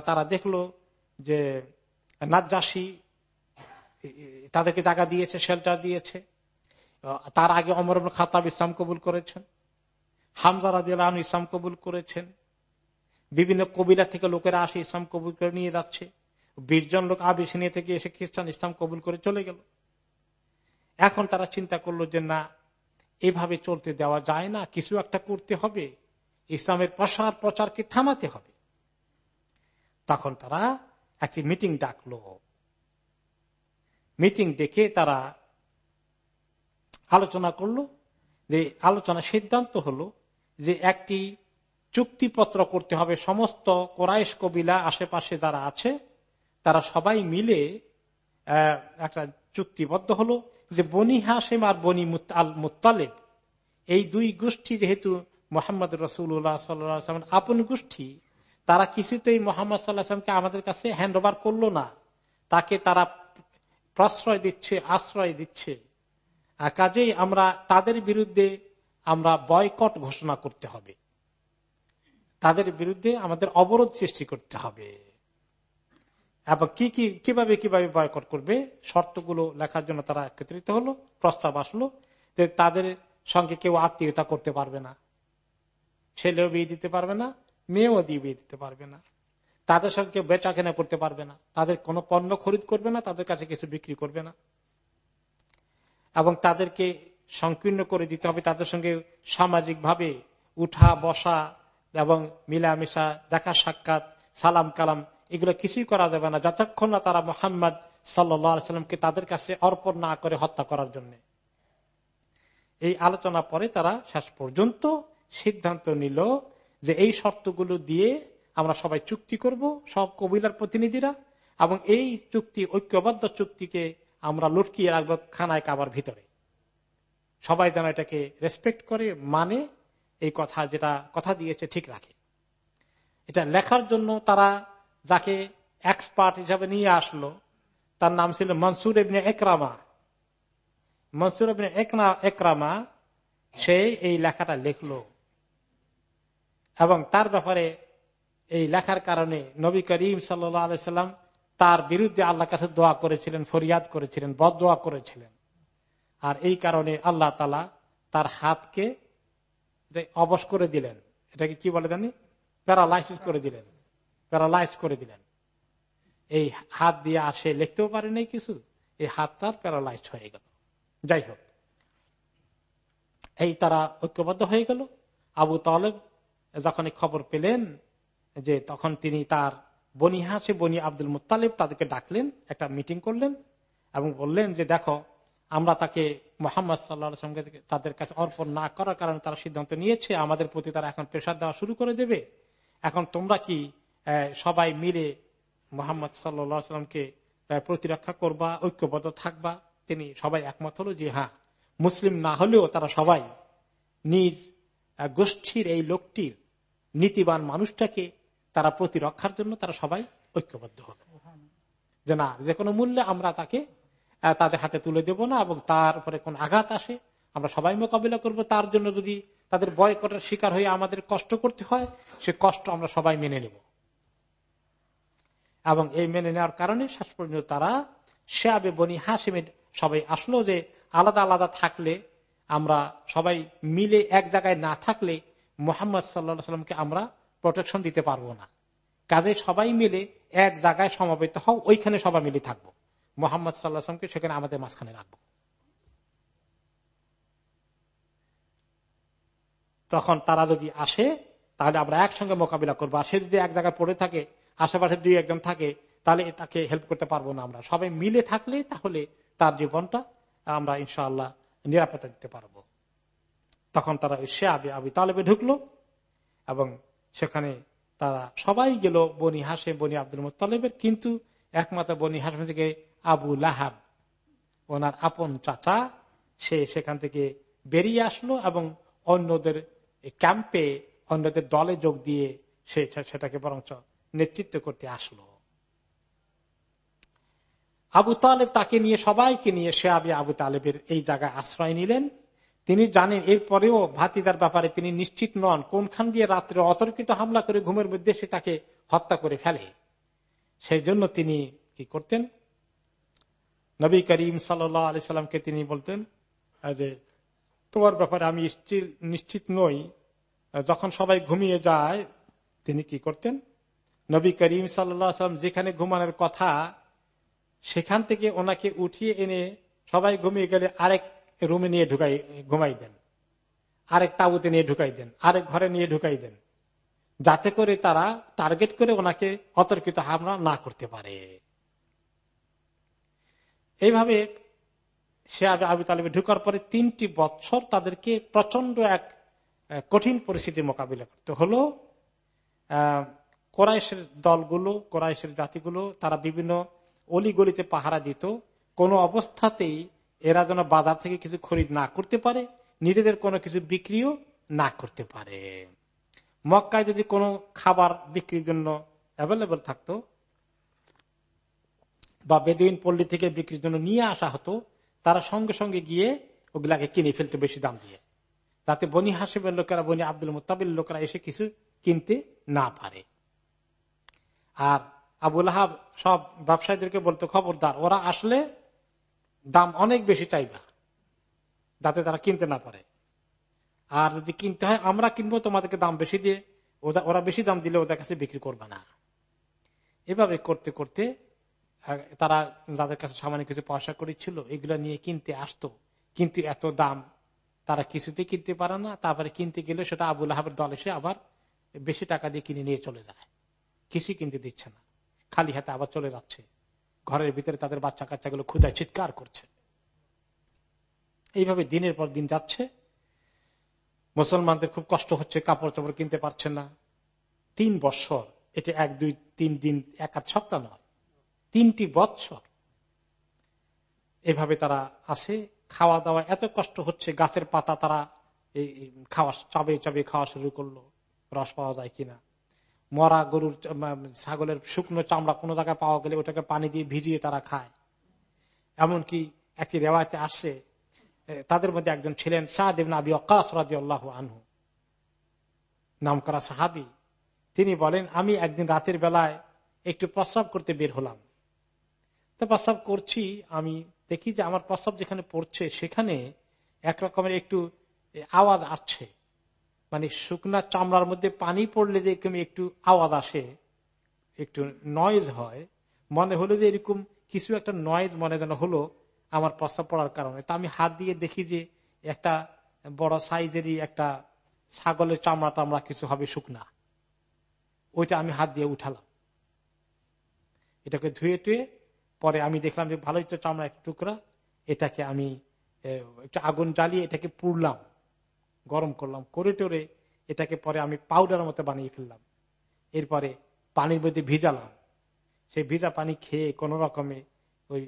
তারা দেখল যে নাজ্জাসী তাদেরকে জায়গা দিয়েছে শেল্টার দিয়েছে। তার আগে অমর খাতাব ইসলাম কবুল করেছেন। হামজারা দিলাম ইসলাম কবুল করেছেন। বিভিন্ন কবিরা থেকে লোকেরা আসে ইসলাম কবুল করে নিয়ে যাচ্ছে। বীরজন লোক আবিসিনিয়া থেকে এসে খ্রিস্টান ইসলাম কবুল করে চলে গেল। এখন তারা চিন্তা করল যে, না, এভাবে চলতে দেওয়া যায় না, কিছু একটা করতে হবে। ইসলামের প্রসার প্রচারকে থামাতে হবে। তখন তারা একটি মিটিং ডাকলো। মিটিং ডেকে তারা আলোচনা করল, যে আলোচনা সিদ্ধান্ত হলো যে একটি চুক্তিপত্র করতে হবে। সমস্ত কোরাইশ কবিলা আশেপাশে যারা আছে, তারা সবাই মিলে একটা চুক্তিবদ্ধ হলো যে বনি হাসেম আর বনি আল মুতালেব এই দুই গোষ্ঠী যেহেতু মোহাম্মদ রসুল্লাহ সাল্লাম আপন গোষ্ঠী, তারা কিছুতেই মোহাম্মদ সাল্লাহামকে আমাদের কাছে হ্যান্ড ওভার করল না। তাকে তারা প্রশ্রয় দিচ্ছে, আশ্রয় দিচ্ছে। কাজেই আমরা তাদের বিরুদ্ধে আমরা বয়কট ঘোষণা করতে হবে। তাদের বিরুদ্ধে আমাদের অবরোধ সৃষ্টি করতে হবে। এবং কি কি, কীভাবে কীভাবে বয়কট করবে? শর্তগুলো লেখার জন্য তারা একত্রিত হলো, প্রস্তাব আসলো যে তাদের সঙ্গে কেউ আত্মীয়তা করতে পারবে না। ছেলেও বিয়ে দিতে পারবে না, মেয়েও দিয়ে বিয়ে দিতে পারবে না। তাদের সঙ্গে কেউ বেচা কেনা করতে পারবে না। তাদের কোনো পণ্য খরিদ করবে না, তাদের কাছে কিছু বিক্রি করবে না। এবং তাদেরকে সংকীর্ণ করে দিতে হবে, তাদের সঙ্গে সামাজিক ভাবে উঠা, বসা এবং মিলামিশা, দেখা সাক্ষাৎ, সালাম কালাম, এগুলো কিছুই করা যাবে না। যতক্ষণ না তারা মোহাম্মদ সাল্লামকে তাদের কাছে অর্পণ না করে হত্যা করার জন্য। এই আলোচনা পরে তারা শেষ পর্যন্ত সিদ্ধান্ত নিল যে এই শর্তগুলো দিয়ে আমরা সবাই চুক্তি করব, সব কবিলার প্রতিনিধিরা, এবং এই চুক্তি, ঐক্যবদ্ধ চুক্তিকে আমরা লুটকিয়ে রাখব খানায় কাবার ভিতরে। সবাই যেন এটাকে রেসপেক্ট করে মানে এই কথা যেটা কথা দিয়েছে ঠিক রাখে। এটা লেখার জন্য তারা যাকে এক্সপার্ট হিসাবে নিয়ে আসলো, তার নাম ছিল মনসুর এবিন একরামা। মনসুর এবিন একরামা, সে এই লেখাটা লিখলো। এবং তার ব্যাপারে এই লেখার কারণে নবী করিম সাল্লাম তার বিরুদ্ধে আল্লাহ কাছে দোয়া করেছিলেন, ফরিয়াদ করেছিলেন, বদ দোয়া করেছিলেন। আর এই কারণে আল্লাহ তালা তার হাতকে অবশ করে দিলেন, এটাকে কি বলে জানি? প্যারালাইসিস করে দিলেন। প্যারালাইজ করে দিলেন। এই হাত দিয়ে আসে লিখতেও পারে নাই কিছু, এই হাত তার প্যারালাইজ হয়ে গেল। যাই হোক, এই তারা ঐক্যবদ্ধ হয়ে গেল। আবু তালেব যখন খবর পেলেন যে তখন তিনি তার বনি হাসে বনি আব্দুল মুতালিব তাদেরকে ডাকলেন, একটা মিটিং করলেন এবং বললেন যে, দেখো, আমরা তাকে মোহাম্মদ সাল্লাহামকে তাদের কাছে অর্পণ না করার কারণে তারা সিদ্ধান্ত নিয়েছে। আমাদের প্রতি তারা এখন প্রেশার দেওয়া শুরু করে দেবে। এখন তোমরা কি সবাই মিলে মোহাম্মদ সাল্লামকে প্রতিরক্ষা করবা, ঐক্যবদ্ধ থাকবা? তিনি সবাই একমত হলো যে হ্যাঁ মুসলিম না হলেও তারা সবাই নিজ গোষ্ঠীর এই লোকটির নীতিবান মানুষটাকে তারা প্রতিরক্ষার জন্য তারা সবাই ঐক্যবদ্ধ হবে। যে না, যে কোনো মূল্যে আমরা তাকে তাদের হাতে তুলে দেব না এবং তার উপরে কোন আঘাত আসে, আমরা সবাই মোকাবিলা করব। তার জন্য যদি তাদের বয়কটের শিকার হয়ে আমাদের কষ্ট করতে হয়, সে কষ্ট আমরা সবাই মেনে নেব। এবং এই মেনে নেওয়ার কারণে শেষ পর্যন্ত তারা আবে বনি হাসিমের সবাই আসলো যে আলাদা আলাদা থাকলে, আমরা সবাই মিলে এক জায়গায় না থাকলে মোহাম্মদ সাল্লা সাল্লামকে আমরা প্রোটেকশন দিতে পারব না। কাজে সবাই মিলে এক জায়গায় সমবেত হও, ওইখানে সবাই মিলে থাকব। মোহাম্মদ সাল্লাহামকে সেখানে আমাদের মাঝখানে রাখব। তখন তারা যদি আসে, তাহলে আমরা একসঙ্গে মোকাবিলা করব। আর সে যদি এক জায়গায় পড়ে থাকে, আশেপাশে দুই একজন থাকে, তাহলে তাকে হেল্প করতে পারব না আমরা। সবাই মিলে থাকলে তাহলে তার জীবনটা আমরা ইনশাআল্লাহ নিরাপত্তা দিতে পারব। তখন তারা সে আবি আবি তালেবে ঢুকলো এবং সেখানে তারা সবাই গেল বনি হাসে বনি আব্দুল মুতালেবের কিন্তু একমাত্র বনি হাসম থেকে আবু লাহাব, ওনার আপন চাচা, সে সেখান থেকে বেরিয়ে আসলো এবং অন্যদের ক্যাম্পে অন্যদের দলে যোগ দিয়ে সে সেটাকে বরঞ্চ নেতৃত্ব করতে আসলো। আবু তালেব তাকে নিয়ে, সবাইকে নিয়ে, সে আবি আবু তালেবের এই জায়গায় আশ্রয় নিলেন। তিনি জানেন, এরপরেও ভাতিদার ব্যাপারে তিনি নিশ্চিত নন, কোনখান দিয়ে রাত্রে অতর্কিত হামলা করে ঘুমের মধ্যে সে তাকে হত্যা করে ফেলে। সেই জন্য তিনি কি করতেন? নবী করিম সাল্লি সাল্লামকে তিনি বলতেন যে, তোমার ব্যাপারে আমি নিশ্চিত নই। যখন সবাই ঘুমিয়ে যায়, তিনি কি করতেন? নবী করিম সাল্লাম যেখানে ঘুমানোর কথা, সেখান থেকে ওনাকে উঠিয়ে এনে সবাই ঘুমিয়ে গেলে আরেক রুমে নিয়ে ঢুকাই, ঘুমাই দেন। আরেক তাবুতে নিয়ে ঢুকাই দেন, আরেক ঘরে নিয়ে ঢুকাই দেন। যাতে করে তারা টার্গেট করে ওনাকে অতর্কিত হামলা না করতে পারে। এইভাবে সে আবি তালেবে ঢুকার পরে তিনটি বছর তাদেরকে প্রচণ্ড এক কঠিন পরিস্থিতির মোকাবিলা করতে হলো। কোরাইশের দলগুলো, কোরাইশের জাতিগুলো, তারা বিভিন্ন অলিগলিতে পাহারা দিত। কোনো অবস্থাতেই এরা যেন বাজার থেকে কিছু খরিদ না করতে পারে, নিজেদের কোনো কিছু বিক্রিও না করতে পারে। মক্কায় যদি কোনো খাবার বিক্রির জন্য অ্যাভেলেবল থাকতো বা বেদুইন পল্লী থেকে বিক্রির জন্য নিয়ে আসা হতো, তারা সঙ্গে সঙ্গে গিয়ে ওগুলাকে কিনে ফেলতে বেশি দাম দিয়ে। তাতে বনি হাসিবের লোকেরা, বনি আব্দুল মোতাবিল লোকেরা এসে কিছু কিনতে না পারে। আর আবুল আহাব সব ব্যবসায়ীদেরকে বলতো, খবরদার, ওরা আসলে দাম অনেক বেশি চাইবা, যাতে তারা কিনতে না পারে। আর যদি কিনতে হয়, আমরা কিনবো, তোমাদেরকে দাম বেশি দিয়ে, ওরা বেশি দাম দিলে ওদের কাছে বিক্রি করবে না। এভাবে করতে করতে তারা যাদের কাছে সামান্য কিছু পয়সা করেছিল এগুলো নিয়ে কিনতে আসতো। কিন্তু এত দাম তারা কিছুতে কিনতে পারে না। তারপরে কিনতে গেলে সেটা আবুল আহাবের দল এসে আবার বেশি টাকা দিয়ে কিনে নিয়ে চলে যায়। কিছুই কিনতে দিচ্ছে না। খালি হাতে আবার চলে যাচ্ছে। ঘরের ভিতরে তাদের বাচ্চা কাচ্চাগুলো ক্ষুদায় চিৎকার করছে। এইভাবে দিনের পর দিন যাচ্ছে। মুসলমানদের খুব কষ্ট হচ্ছে কাপড় চাপড় কিনতে পারছে না। তিন বছর, এটা এক, দুই, তিন দিন, এক আধ সপ্তাহ নয়, তিনটি বৎসর এভাবে তারা আসে খাওয়া দাওয়া এত কষ্ট হচ্ছে, গাছের পাতা তারা খাওয়া চাবে চাবে খাওয়া শুরু করল, রস পাওয়া যায় কিনা। মরা গরুর ছাগলের শুকনো চামড়া কোনো জায়গায় পাওয়া গেলে ওটাকে পানি দিয়ে ভিজিয়ে তারা খায়। এমনকি একটি রেওয়ায়তে আসছে তাদের মধ্যে একজন ছিলেন অকাশ রাজি আল্লাহ আনহু। নাম করা সাহাবি, তিনি বলেন, আমি একদিন রাতের বেলায় একটু প্রস্রাব করতে বের হলাম। তো প্রস্রাব করছি, আমি দেখি যে আমার প্রস্রাব যেখানে পড়ছে সেখানে একরকমের একটু আওয়াজ আসছে। মানে শুকনা চামড়ার মধ্যে পানি পড়লে যে এরকম একটু আওয়াজ আসে, একটু নয়েজ হয়, মনে হলো যে এরকম কিছু একটা নয়েজ মনে যেন হলো আমার প্রস্তাব পড়ার কারণে। তা আমি হাত দিয়ে দেখি যে একটা বড় সাইজেরই একটা ছাগলের চামড়া টামড়া কিছু হবে শুকনা। ওইটা আমি হাত দিয়ে উঠালাম। এটাকে ধুয়ে টুয়ে পরে আমি দেখলাম যে ভালোই তো চামড়া এক টুকরা, এটাকে আমি একটা আগুন জ্বালিয়ে এটাকে পুড়লাম। গরম করলাম করে টোরে এটাকে পরে আমি পাউডার মতো বানিয়ে ফেললাম। এরপরে পানির মধ্যে ভিজালাম। সেই ভিজা পানি খেয়ে কোন রকমে ওই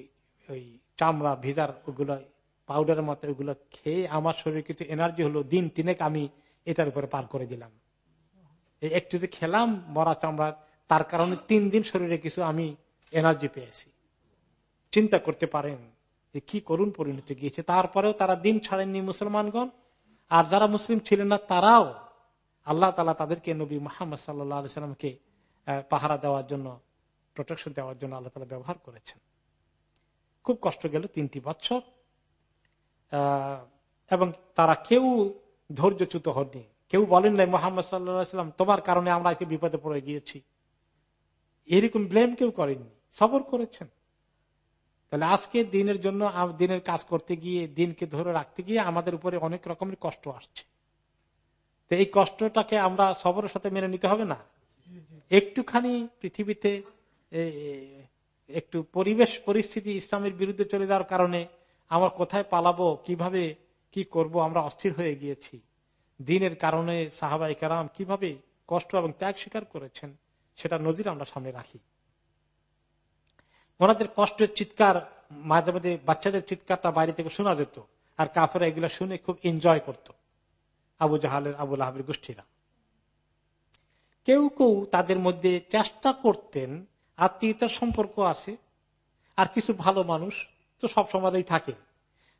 ওই চামড়া ভিজার ওগুলো পাউডারের মতো ওগুলো খেয়ে আমার শরীরে কিছু এনার্জি হলো, দিন তিনেক আমি এটার উপরে পার করে দিলাম। একটু যে খেলাম, মরা চামড়া, তার কারণে তিন দিন শরীরে কিছু আমি এনার্জি পেয়েছি। চিন্তা করতে পারেন যে কি করুন পরিণতি গিয়েছে। তারপরেও তারা দিন ছাড়েননি মুসলমানগণ। আর যারা মুসলিম ছিলেন না, তারাও আল্লাহ তালা তাদেরকে নবী মোহাম্মদ সাল্লামকে পাহারা দেওয়ার জন্য প্রোটেকশন দেওয়ার জন্য আল্লাহ তালা ব্যবহার করেছেন। খুব কষ্ট গেল তিনটি বছর। এবং তারা কেউ ধৈর্যচ্যুত হননি। কেউ বলেন নাই, মোহাম্মদ সাল্লাম, তোমার কারণে আমরা আজকে বিপদে পড়ে গিয়েছি। এরকম ব্লেম কেউ করেননি। সবর করেছেন। তাহলে আজকে দিনের জন্য দিনের কাজ করতে গিয়ে, দিনকে ধরে রাখতে গিয়ে আমাদের উপরে অনেক রকমের কষ্ট আসছে। তো এই কষ্টটাকে আমরা সবরের সাথে মেনে নিতে হবে না। একটুখানি পৃথিবীতে একটু পরিবেশ, পরিস্থিতি ইসলামের বিরুদ্ধে চলে যাওয়ার কারণে আমরা কোথায় পালাবো, কীভাবে, কি করব, আমরা অস্থির হয়ে গিয়েছি। দিনের কারণে সাহাবাই কারাম কীভাবে কষ্ট এবং ত্যাগ স্বীকার করেছেন, সেটা নজির আমরা সামনে রাখি। ওনাদের কষ্টের চিৎকার, মাঝে মাঝে বাচ্চাদের চিৎকারটা বাইরে থেকে শোনা যেত। আর কাফেরা এগুলো শুনে খুব এনজয় করত। আবু জাহালের আবুল আহাবের গোষ্ঠীরা। কেউ কেউ তাদের মধ্যে চেষ্টা করতেন আত্মীয়তার সম্পর্ক আছে, আর কিছু ভালো মানুষ তো সব সমাজেই থাকে।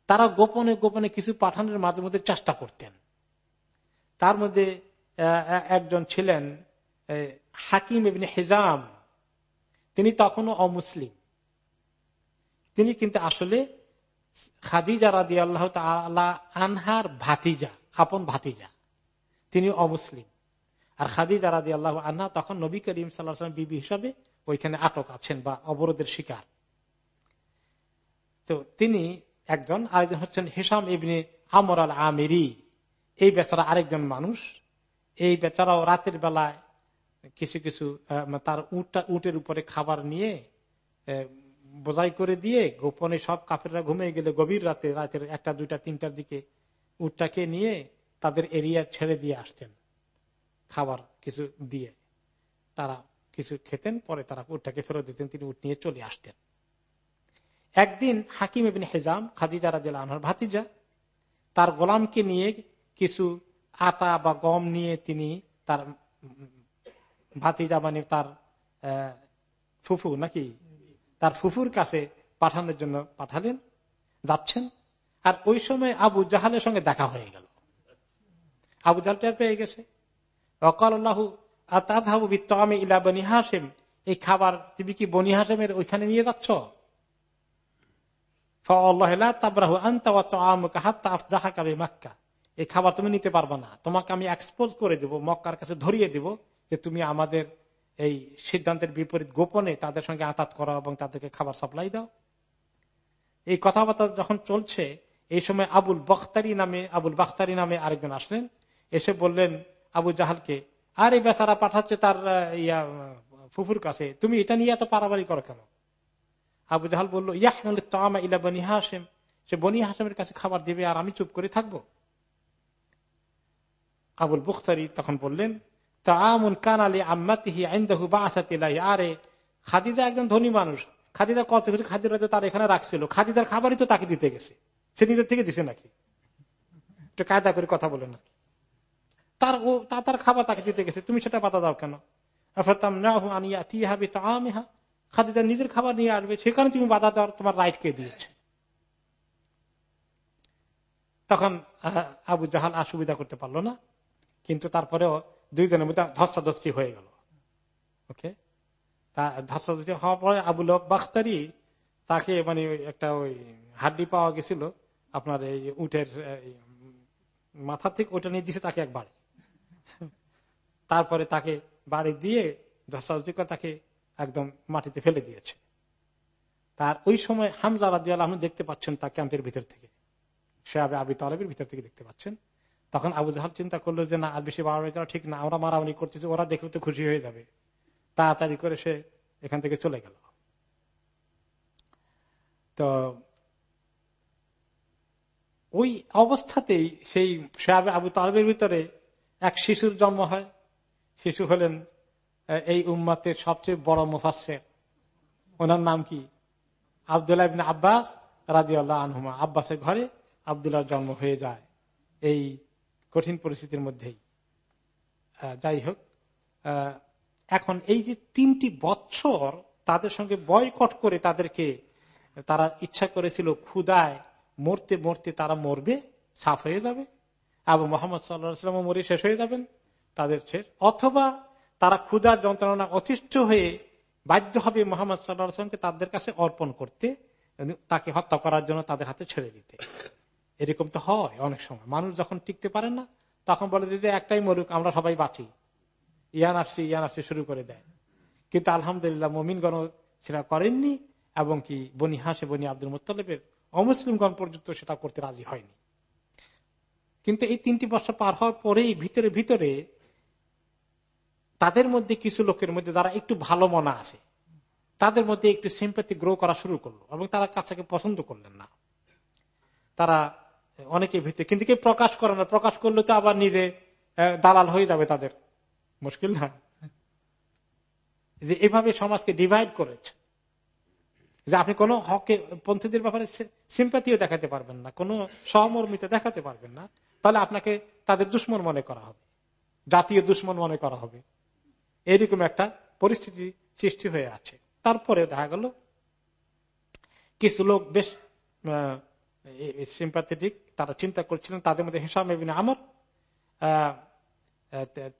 তারা গোপনে গোপনে কিছু পাঠানোর মাঝে মধ্যে চেষ্টা করতেন। তার মধ্যে একজন ছিলেন হাকিম এমনি হেজাম। তিনি তখনও অমুসলিম। তিনি কিন্তু আসলে খাদিজা রাদি আল্লাহ আনহার ভাতিজা, আপন ভাতিজা। তিনি অমুসলিম। আর খাদিজা রাদি আল্লাহ আনহা তখন নবী করিম সাল্লাহ বিবি হিসাবে ওইখানে আটক আছেন বা অবরোধের শিকার। তো তিনি একজন, আরেকজন হচ্ছেন হেসাম ইবনে আমর আল আমিরি এই বেচারা আরেকজন মানুষ। এই বেচারাও রাতের বেলায় কিছু কিছু তার উটের উপরে খাবার নিয়ে বোঝাই করে দিয়ে গোপনে সব কাফেররা ঘুমিয়ে গেলে গভীর রাতে, রাতের একটা, দুইটা, তিনটার দিকে উটটাকে নিয়ে তাদের এরিয়া ছেড়ে দিয়ে আসতেন খাবার কিছু দিয়ে। তারা কিছু খেতেন, পরে তারা উটটাকে ফেরত দিতেন, তিনি উট নিয়ে চলে আসতেন। একদিন হাকিম এবিন হেজাম, খাদিজা রাজিল আনহার ভাতিজা, তার গোলামকে নিয়ে কিছু আটা বা গম নিয়ে তিনি তার ভাতিজা মানে তার ফুফু নাকি তার ফুফুর কাছে পাঠানোর জন্য পাঠালেন, যাচ্ছেন, আর ওই সময় আবু জাহালের সঙ্গে দেখা হয়ে গেল। আবু জাহাল পেয়ে গেছে। অকাল আল্লাহ আমি ইলা বনি হাসেম এই খাবার তুমি কি বনি হাসেমের ওইখানে নিয়ে যাচ্ছ? এই খাবার তুমি নিতে পারবা না। তোমাকে আমি এক্সপোজ করে দেব, মক্কার কাছে ধরিয়ে দেব যে তুমি আমাদের এই সিদ্ধান্তের বিপরীত গোপনে তাদের সঙ্গে আতাত করা এবং তাদেরকে খাবার সাপ্লাই দাও এই কথাবার্তা যখন চলছে, এই সময় আবুল বখতারি নামে, আবুল বাখতারি নামে আরেকজন আসলেন। এসে বললেন, আবু জাহালকে, আর এই বেচারা পাঠাচ্ছে তার ইয়া, ফুফুর কাছে, তুমি এটা নিয়ে এত পারাবারি করো কেন? আবু জাহাল বলল ইয়াহমুল তামা ইলা বনি হাসেম সে বনি হাসেমের কাছে খাবার দেবে আর আমি চুপ করে থাকব? আবুল বুখতারি তখন বললেন তামুন আম্মাতিহি আইন্দাহু বা আরে, খাদিজা একজন ধনী মানুষ। কত তার এখানে রাখছিল। খাবারই তো তাকে দিতে গেছে। সে নিজের থেকে দিছে নাকি? একটু কায়দা করে কথা বলে নাকি তার ও তার খাবার তাকে দিতে গেছে। তুমি সেটা পাতা দাও কেন? খাদিজা নিজের খাবার নিয়ে আসবে, সেখানে তুমি বাধা দেওয়ার তোমার রাইট কে দিয়েছে। তখন আবু জাহাল অসুবিধা করতে পারল না। কিন্তু তারপরেও দুইজনের মধ্যে ধস্তাধস্তি হয়ে গেল। ওকে তা ধস্তাধস্তি হওয়ার পরে আবুল বাখতারি তাকে মানে একটা ওই হাড্ডি পাওয়া গেছিল, আপনার এই উটের মাথা থেকে ওটা নিয়ে দিছে তাকে একবার। তারপরে তাকে বাড়ি দিয়ে ধস্তাধস্তি করে তাকে একদম মাটিতে ফেলে দিয়েছে। তার ওই সময় হামজা রাজি আল্লাহ দেখতে পাচ্ছেন তার ক্যাম্পের ভিতর থেকে। সে আবি তালেবের ভিতর থেকে দেখতে পাচ্ছেন। তখন আবু জাহাল চিন্তা করল যে, না, আর বেশি বাড়াবাড়ি করা ঠিক না। আমরা মারামারি করতেছি, ওরা দেখে তো খুশি হয়ে যাবে। তাড়াতাড়ি করে সে এখান থেকে চলে গেল। তো ওই অবস্থাতেই সেই শেয়াবে আবু তালবের ভিতরে এক শিশুর জন্ম হয়। শিশু হলেন এই উম্মাতের সবচেয়ে বড় মুফাসের ওনার নাম কি? আবদুল্লাহ আব্বাস রাজি আল্লাহ আনহুমা। আব্বাসের ঘরে আবদুল্লাহ জন্ম হয়ে যায়। এই কঠিন পরিস্থিতির মধ্যেই। যাই হোক এখন এই যে তিনটি বছর তাদের সঙ্গে বয়কট করে তাদেরকে তারা ইচ্ছা করেছিল ক্ষুদায় মরতে মরতে তারা মরবে, সাফ হয়ে যাবে এবং মোহাম্মদ সাল্লাম মরে শেষ হয়ে যাবেন তাদের শেষ অথবা তারা ক্ষুদার যন্ত্রণা অতিষ্ঠ হয়ে বাধ্য হবে মোহাম্মদ সাল্লাহামকে তাদের কাছে অর্পণ করতে, তাকে হত্যা করার জন্য তাদের হাতে ছেড়ে দিতে। এরকম তো হয় অনেক সময়। মানুষ যখন টিকতে পারে না, তখন বলে যে একটাই মরুক, আমরা সবাই বাঁচি। ইয়ান আসছি ইয়ান আসছি, শুরু করে দেয়। কিন্তু আলহামদুলিল্লাহ মমিনগণ সেটা করেননি এবং কি বনি হাসে বনি আব্দুল মুতালেবের অমুসলিমগণ পর্যন্ত সেটা করতে রাজি হয়নি। কিন্তু এই তিনটি বছর পার হওয়ার পরেই ভিতরে ভিতরে তাদের মধ্যে কিছু লোকের মধ্যে যারা একটু ভালো মনা আছে, তাদের মধ্যে একটু সিম্পাতি গ্রো করা শুরু করল এবং তারা কাছাকে পছন্দ করলেন না। তারা অনেকে ভিতরে কিন্তু কেউ প্রকাশ করে না। প্রকাশ করলে তো আবার নিজে দালাল হয়ে যাবে তাদের। মুশকিল না? যে এভাবে সমাজকে ডিভাইড করেছে। যে আপনি কোন হকে, পন্থীদের ব্যাপারে সিম্পাতিও দেখাতে পারবেন না। কোন সহমর্মিতা দেখাতে পারবেন না। তাহলে আপনাকে তাদের দুশ্মন মনে করা হবে। জাতীয় দুশ্মন মনে করা হবে। এরকম একটা পরিস্থিতি সৃষ্টি হয়ে আছে। তারপরে দেখা গেল, কিছু লোক বেশ সিম্পাথেটিক তারা চিন্তা করছিলেন, তাদের মধ্যে হিসাম আমার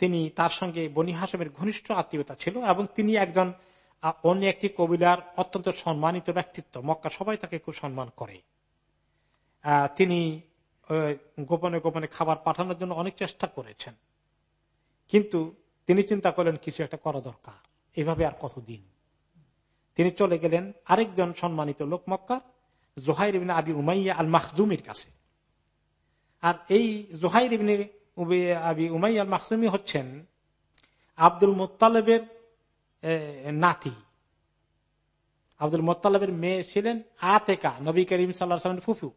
তিনি তার সঙ্গে বনি হাসমের ঘনিষ্ঠ আত্মীয়তা ছিল এবং তিনি একজন অন্য একটি কবিলার অত্যন্ত সম্মানিত ব্যক্তিত্ব। মক্কা সবাই তাকে খুব সম্মান করে। তিনি গোপনে গোপনে খাবার পাঠানোর জন্য অনেক চেষ্টা করেছেন। কিন্তু তিনি চিন্তা করলেন, কিছু একটা করা দরকার। এভাবে আর কতদিন? তিনি চলে গেলেন আরেকজন সম্মানিত লোক মক্কার, জোহাইর আবি উমাইয়া আল মাহজুমির কাছে। আর এই ইবিন আবি উমাইয়া আল মাহজুমি হচ্ছেন আব্দুল মোত্তালেবের নাতি। আব্দুল মোত্তালেবের মেয়ে ছিলেন আতেকা, নবী করিম সাল্লাহ ফুফু।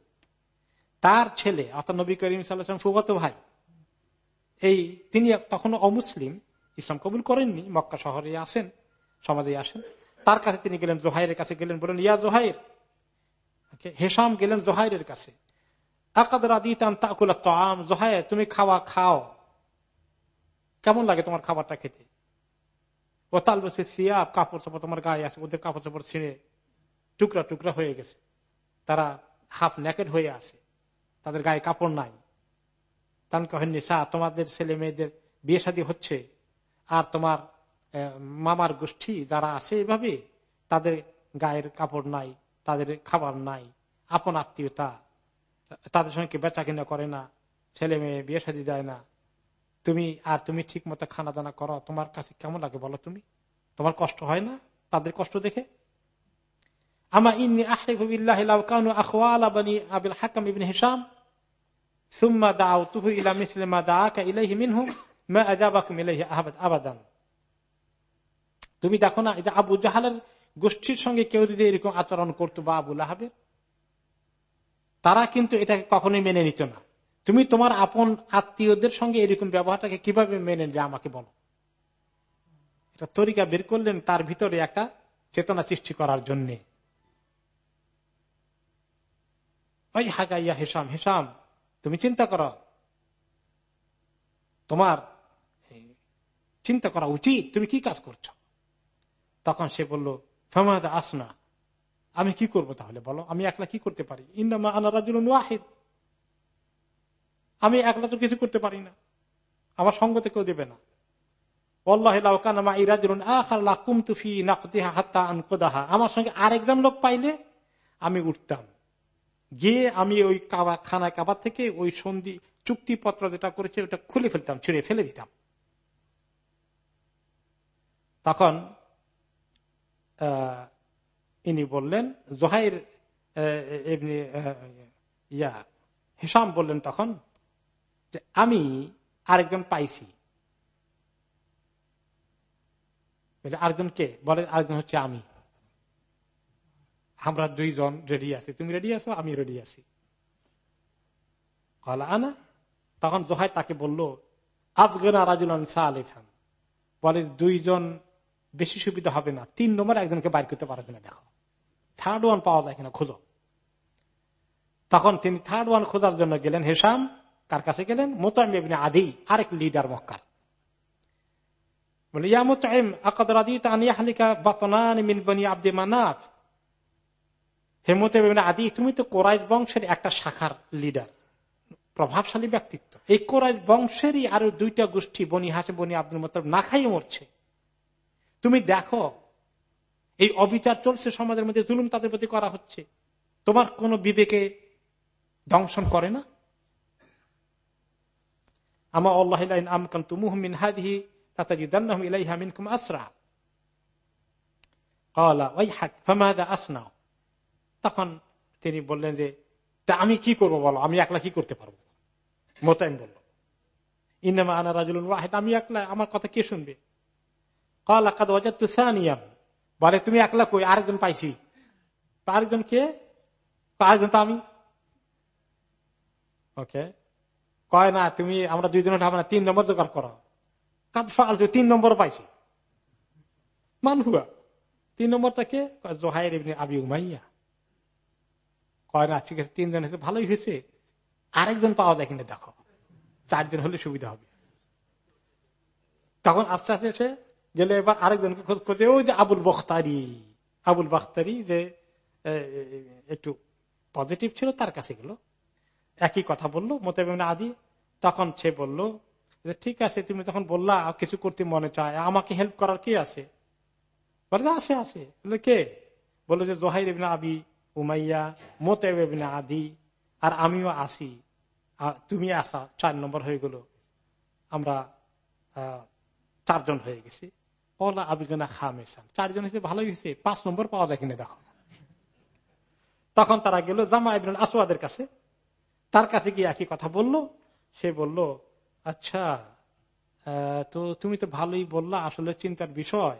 তার ছেলে, অর্থাৎ নবী করিম সাল্লাহ ফুফত ভাই। এই তিনি তখন অমুসলিম, ইসলাম কবুল করেননি, মক্কা শহরে আসেন, সমাজে আসেন। তার কাছে তিনি গেলেন জোহাইরের কাছে, গেলেন বলেন ইয়া জোহাইর। হেসাম গেলেন জোহাইরের কাছে। তুমি খাওয়া খাও। কেমন লাগে তোমার খাবারটা খেতে? ও তাল বসে সিয়াব, কাপড় চোপড় তোমার গায়ে আছে, ওদের কাপড় চোপড় ছিঁড়ে টুকরা টুকরা হয়ে গেছে। তারা হাফ ন্যাকেট হয়ে আছে। তাদের গায়ে কাপড় নাই। তান কহেন, নিসা, তোমাদের ছেলে মেয়েদের বিয়ে শাদী হচ্ছে। আর তোমার মামার গোষ্ঠী যারা আছে এভাবে, তাদের গায়ের কাপড় নাই, তাদের খাবার নাই। আপন আত্মীয়তা তাদের সঙ্গে বেচা কিনা করে না, ছেলে মেয়ে, বিয়ে শাদী দেয় না। তুমি আর তুমি ঠিক মতো খানা দানা করো, তোমার কাছে কেমন লাগে বলো তুমি? তোমার কষ্ট হয় না তাদের কষ্ট দেখে? আবিল তুমি দেখো না আবু জাহালের গোষ্ঠীর সঙ্গে কেউ যদি এরকম আচরণ করতো বা আবু লাহাবের? তারা কিন্তু এটাকে কখনোই মেনে নিত না। তুমি তোমার আপন আত্মীয়দের সঙ্গে এরকম ব্যবহারটাকে কীভাবে মেনে নিলে আমাকে বলো। এটা তরিকা বের করলেন তার ভিতরে একটা চেতনা সৃষ্টি করার জন্য। হাগাইয়া হেসাম হেসাম, তুমি চিন্তা করো। তোমার চিন্তা করা উচিত, তুমি কি কাজ করছ? তখন সে বলল, ফমাদ আসনা। আমি কি করব তাহলে বলো? আমি একলা কি করতে পারি? ইন্দামা আনারাজুল ওয়াহিদ। আমি একলা তো কিছু করতে পারি না। আমার সঙ্গতে কেউ দেবে না। আমার সঙ্গে লোক পাইলে আমি উঠতাম। গিয়ে আমি ওই খানা কাবার থেকে ওই সন্ধি চুক্তিপত্র যেটা করেছে ওটা খুলে ফেলতাম, ছিঁড়ে ফেলে দিতাম। তখন ইনি বললেন, জোহাইর ইয়া হিসাম বললেন তখন যে, আমি আরেকজন পাইছি। আরেকজন কে? বলে, আরেকজন হচ্ছে আমি। আমরা দুইজন রেডি আছি। তুমি রেডি আছো? আমি রেডি আছি। আনা, তখন জোহাই তাকে বলল, আফগানা রাজুলান সালেফান। বলে, দুইজন বেশি সুবিধা হবে না। তিন নম্বর একজনকে বাইর করতে পারবে না, দেখো। থার্ড ওয়ান পাওয়া যায় কিনা খোঁজো। তখন তিনি থার্ড ওয়ান খোঁজার জন্য গেলেন হেসাম, কার কাছে গেলেন? মোতাইম আদি, আরেক লিডার মক্কার। আদি, তুমি তো কোরাইশ বংশের একটা শাখার লিডার, প্রভাবশালী ব্যক্তিত্ব। এই কোরাইশ বংশেরই আরও দুইটা গোষ্ঠী, বনি হাসে বনি আব্দুল মতলব না খাইয়ে মরছে। তুমি দেখো এই অবিচার চলছে সমাজের মধ্যে, জুলুম তাদের প্রতি করা হচ্ছে। তোমার কোন বিবেকে দংশন করে না? আমা আল্লাহ আমকান তুমুহমিন হাদিহি আসরা। তখন তিনি বললেন যে, তা আমি কি করব বলো? আমি একলা কি করতে পারব? মোতায়েম বলল। ইনামা আনা রাজুল ওয়াহেদ, আমি একলা, আমার কথা কে শুনবে? কল আকাদ ওয়াজাতুসানিয়াম বলে, তুমি একলা কই? আরেকজন পাইছি। আরেকজন কে? আরেকজন তো আমি। ওকে। কয়, না, তুমি, আমরা দুইজন হবে না তিন নম্বর জোগাড় করো। কাদ ফাল তিন নম্বর পাইছি। মানহুয়া তিন নম্বরটা কে? জোহাইর আবি উমাইয়া। কয়, না, ঠিক আছে, তিনজন হয়েছে, ভালোই হয়েছে। আরেকজন পাওয়া যায় কিনা, দেখো। চারজন হলে সুবিধা হবে। তখন আস্তে আস্তে সে গেলে এবার আরেকজনকে খোঁজ করতে, ওই যে আবুল বখতারি। আবুল বখতারি যে একটু পজিটিভ ছিল, তার কাছে গেল। একই কথা বলল মোতাবেন আদি। তখন সে বলল ঠিক আছে, তুমি তখন বললা কিছু করতে মনে চায়, আমাকে হেল্প করার কে আছে? বলে আছে। বলে, কে? বলল যে, জোহাইর আবি, উমাইয়া মোতেবিনা আদি, আর আমিও আসি তুমি আসা, চার নম্বর হয়ে গেল। আমরা চারজন হয়ে গেছি। ওলা আবিগনা চারজন হয়েছে ভালোই হয়েছে পাঁচ নম্বর পাওয়া যায় কিনা দেখো। তখন তারা গেল জামা ইবিন আসওয়াদের কাছে। তার কাছে গিয়ে একই কথা বলল। সে বলল আচ্ছা তো তুমি তো ভালোই বললা, আসলে চিন্তার বিষয়।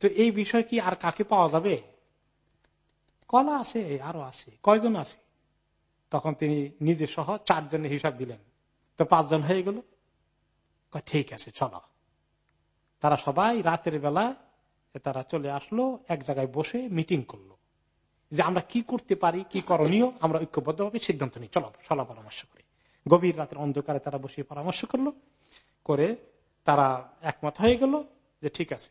তো এই বিষয় কি আর কাকে পাওয়া যাবে? কলা আছে, আরও আছে, কয়জন আছে? তখন তিনি নিজে সহ চারজনের হিসাব দিলেন। তো পাঁচজন হয়ে গেল। ঠিক আছে, চলো। তারা সবাই রাতের বেলা তারা চলে আসলো, এক জায়গায় বসে মিটিং করল। যে আমরা কি করতে পারি, কি করণীয়, আমরা ঐক্যবদ্ধভাবে সিদ্ধান্ত নিই। চলো, সলা পরামর্শ করি। গভীর রাতের অন্ধকারে তারা বসে পরামর্শ করল, করে তারা একমত হয়ে গেল যে ঠিক আছে।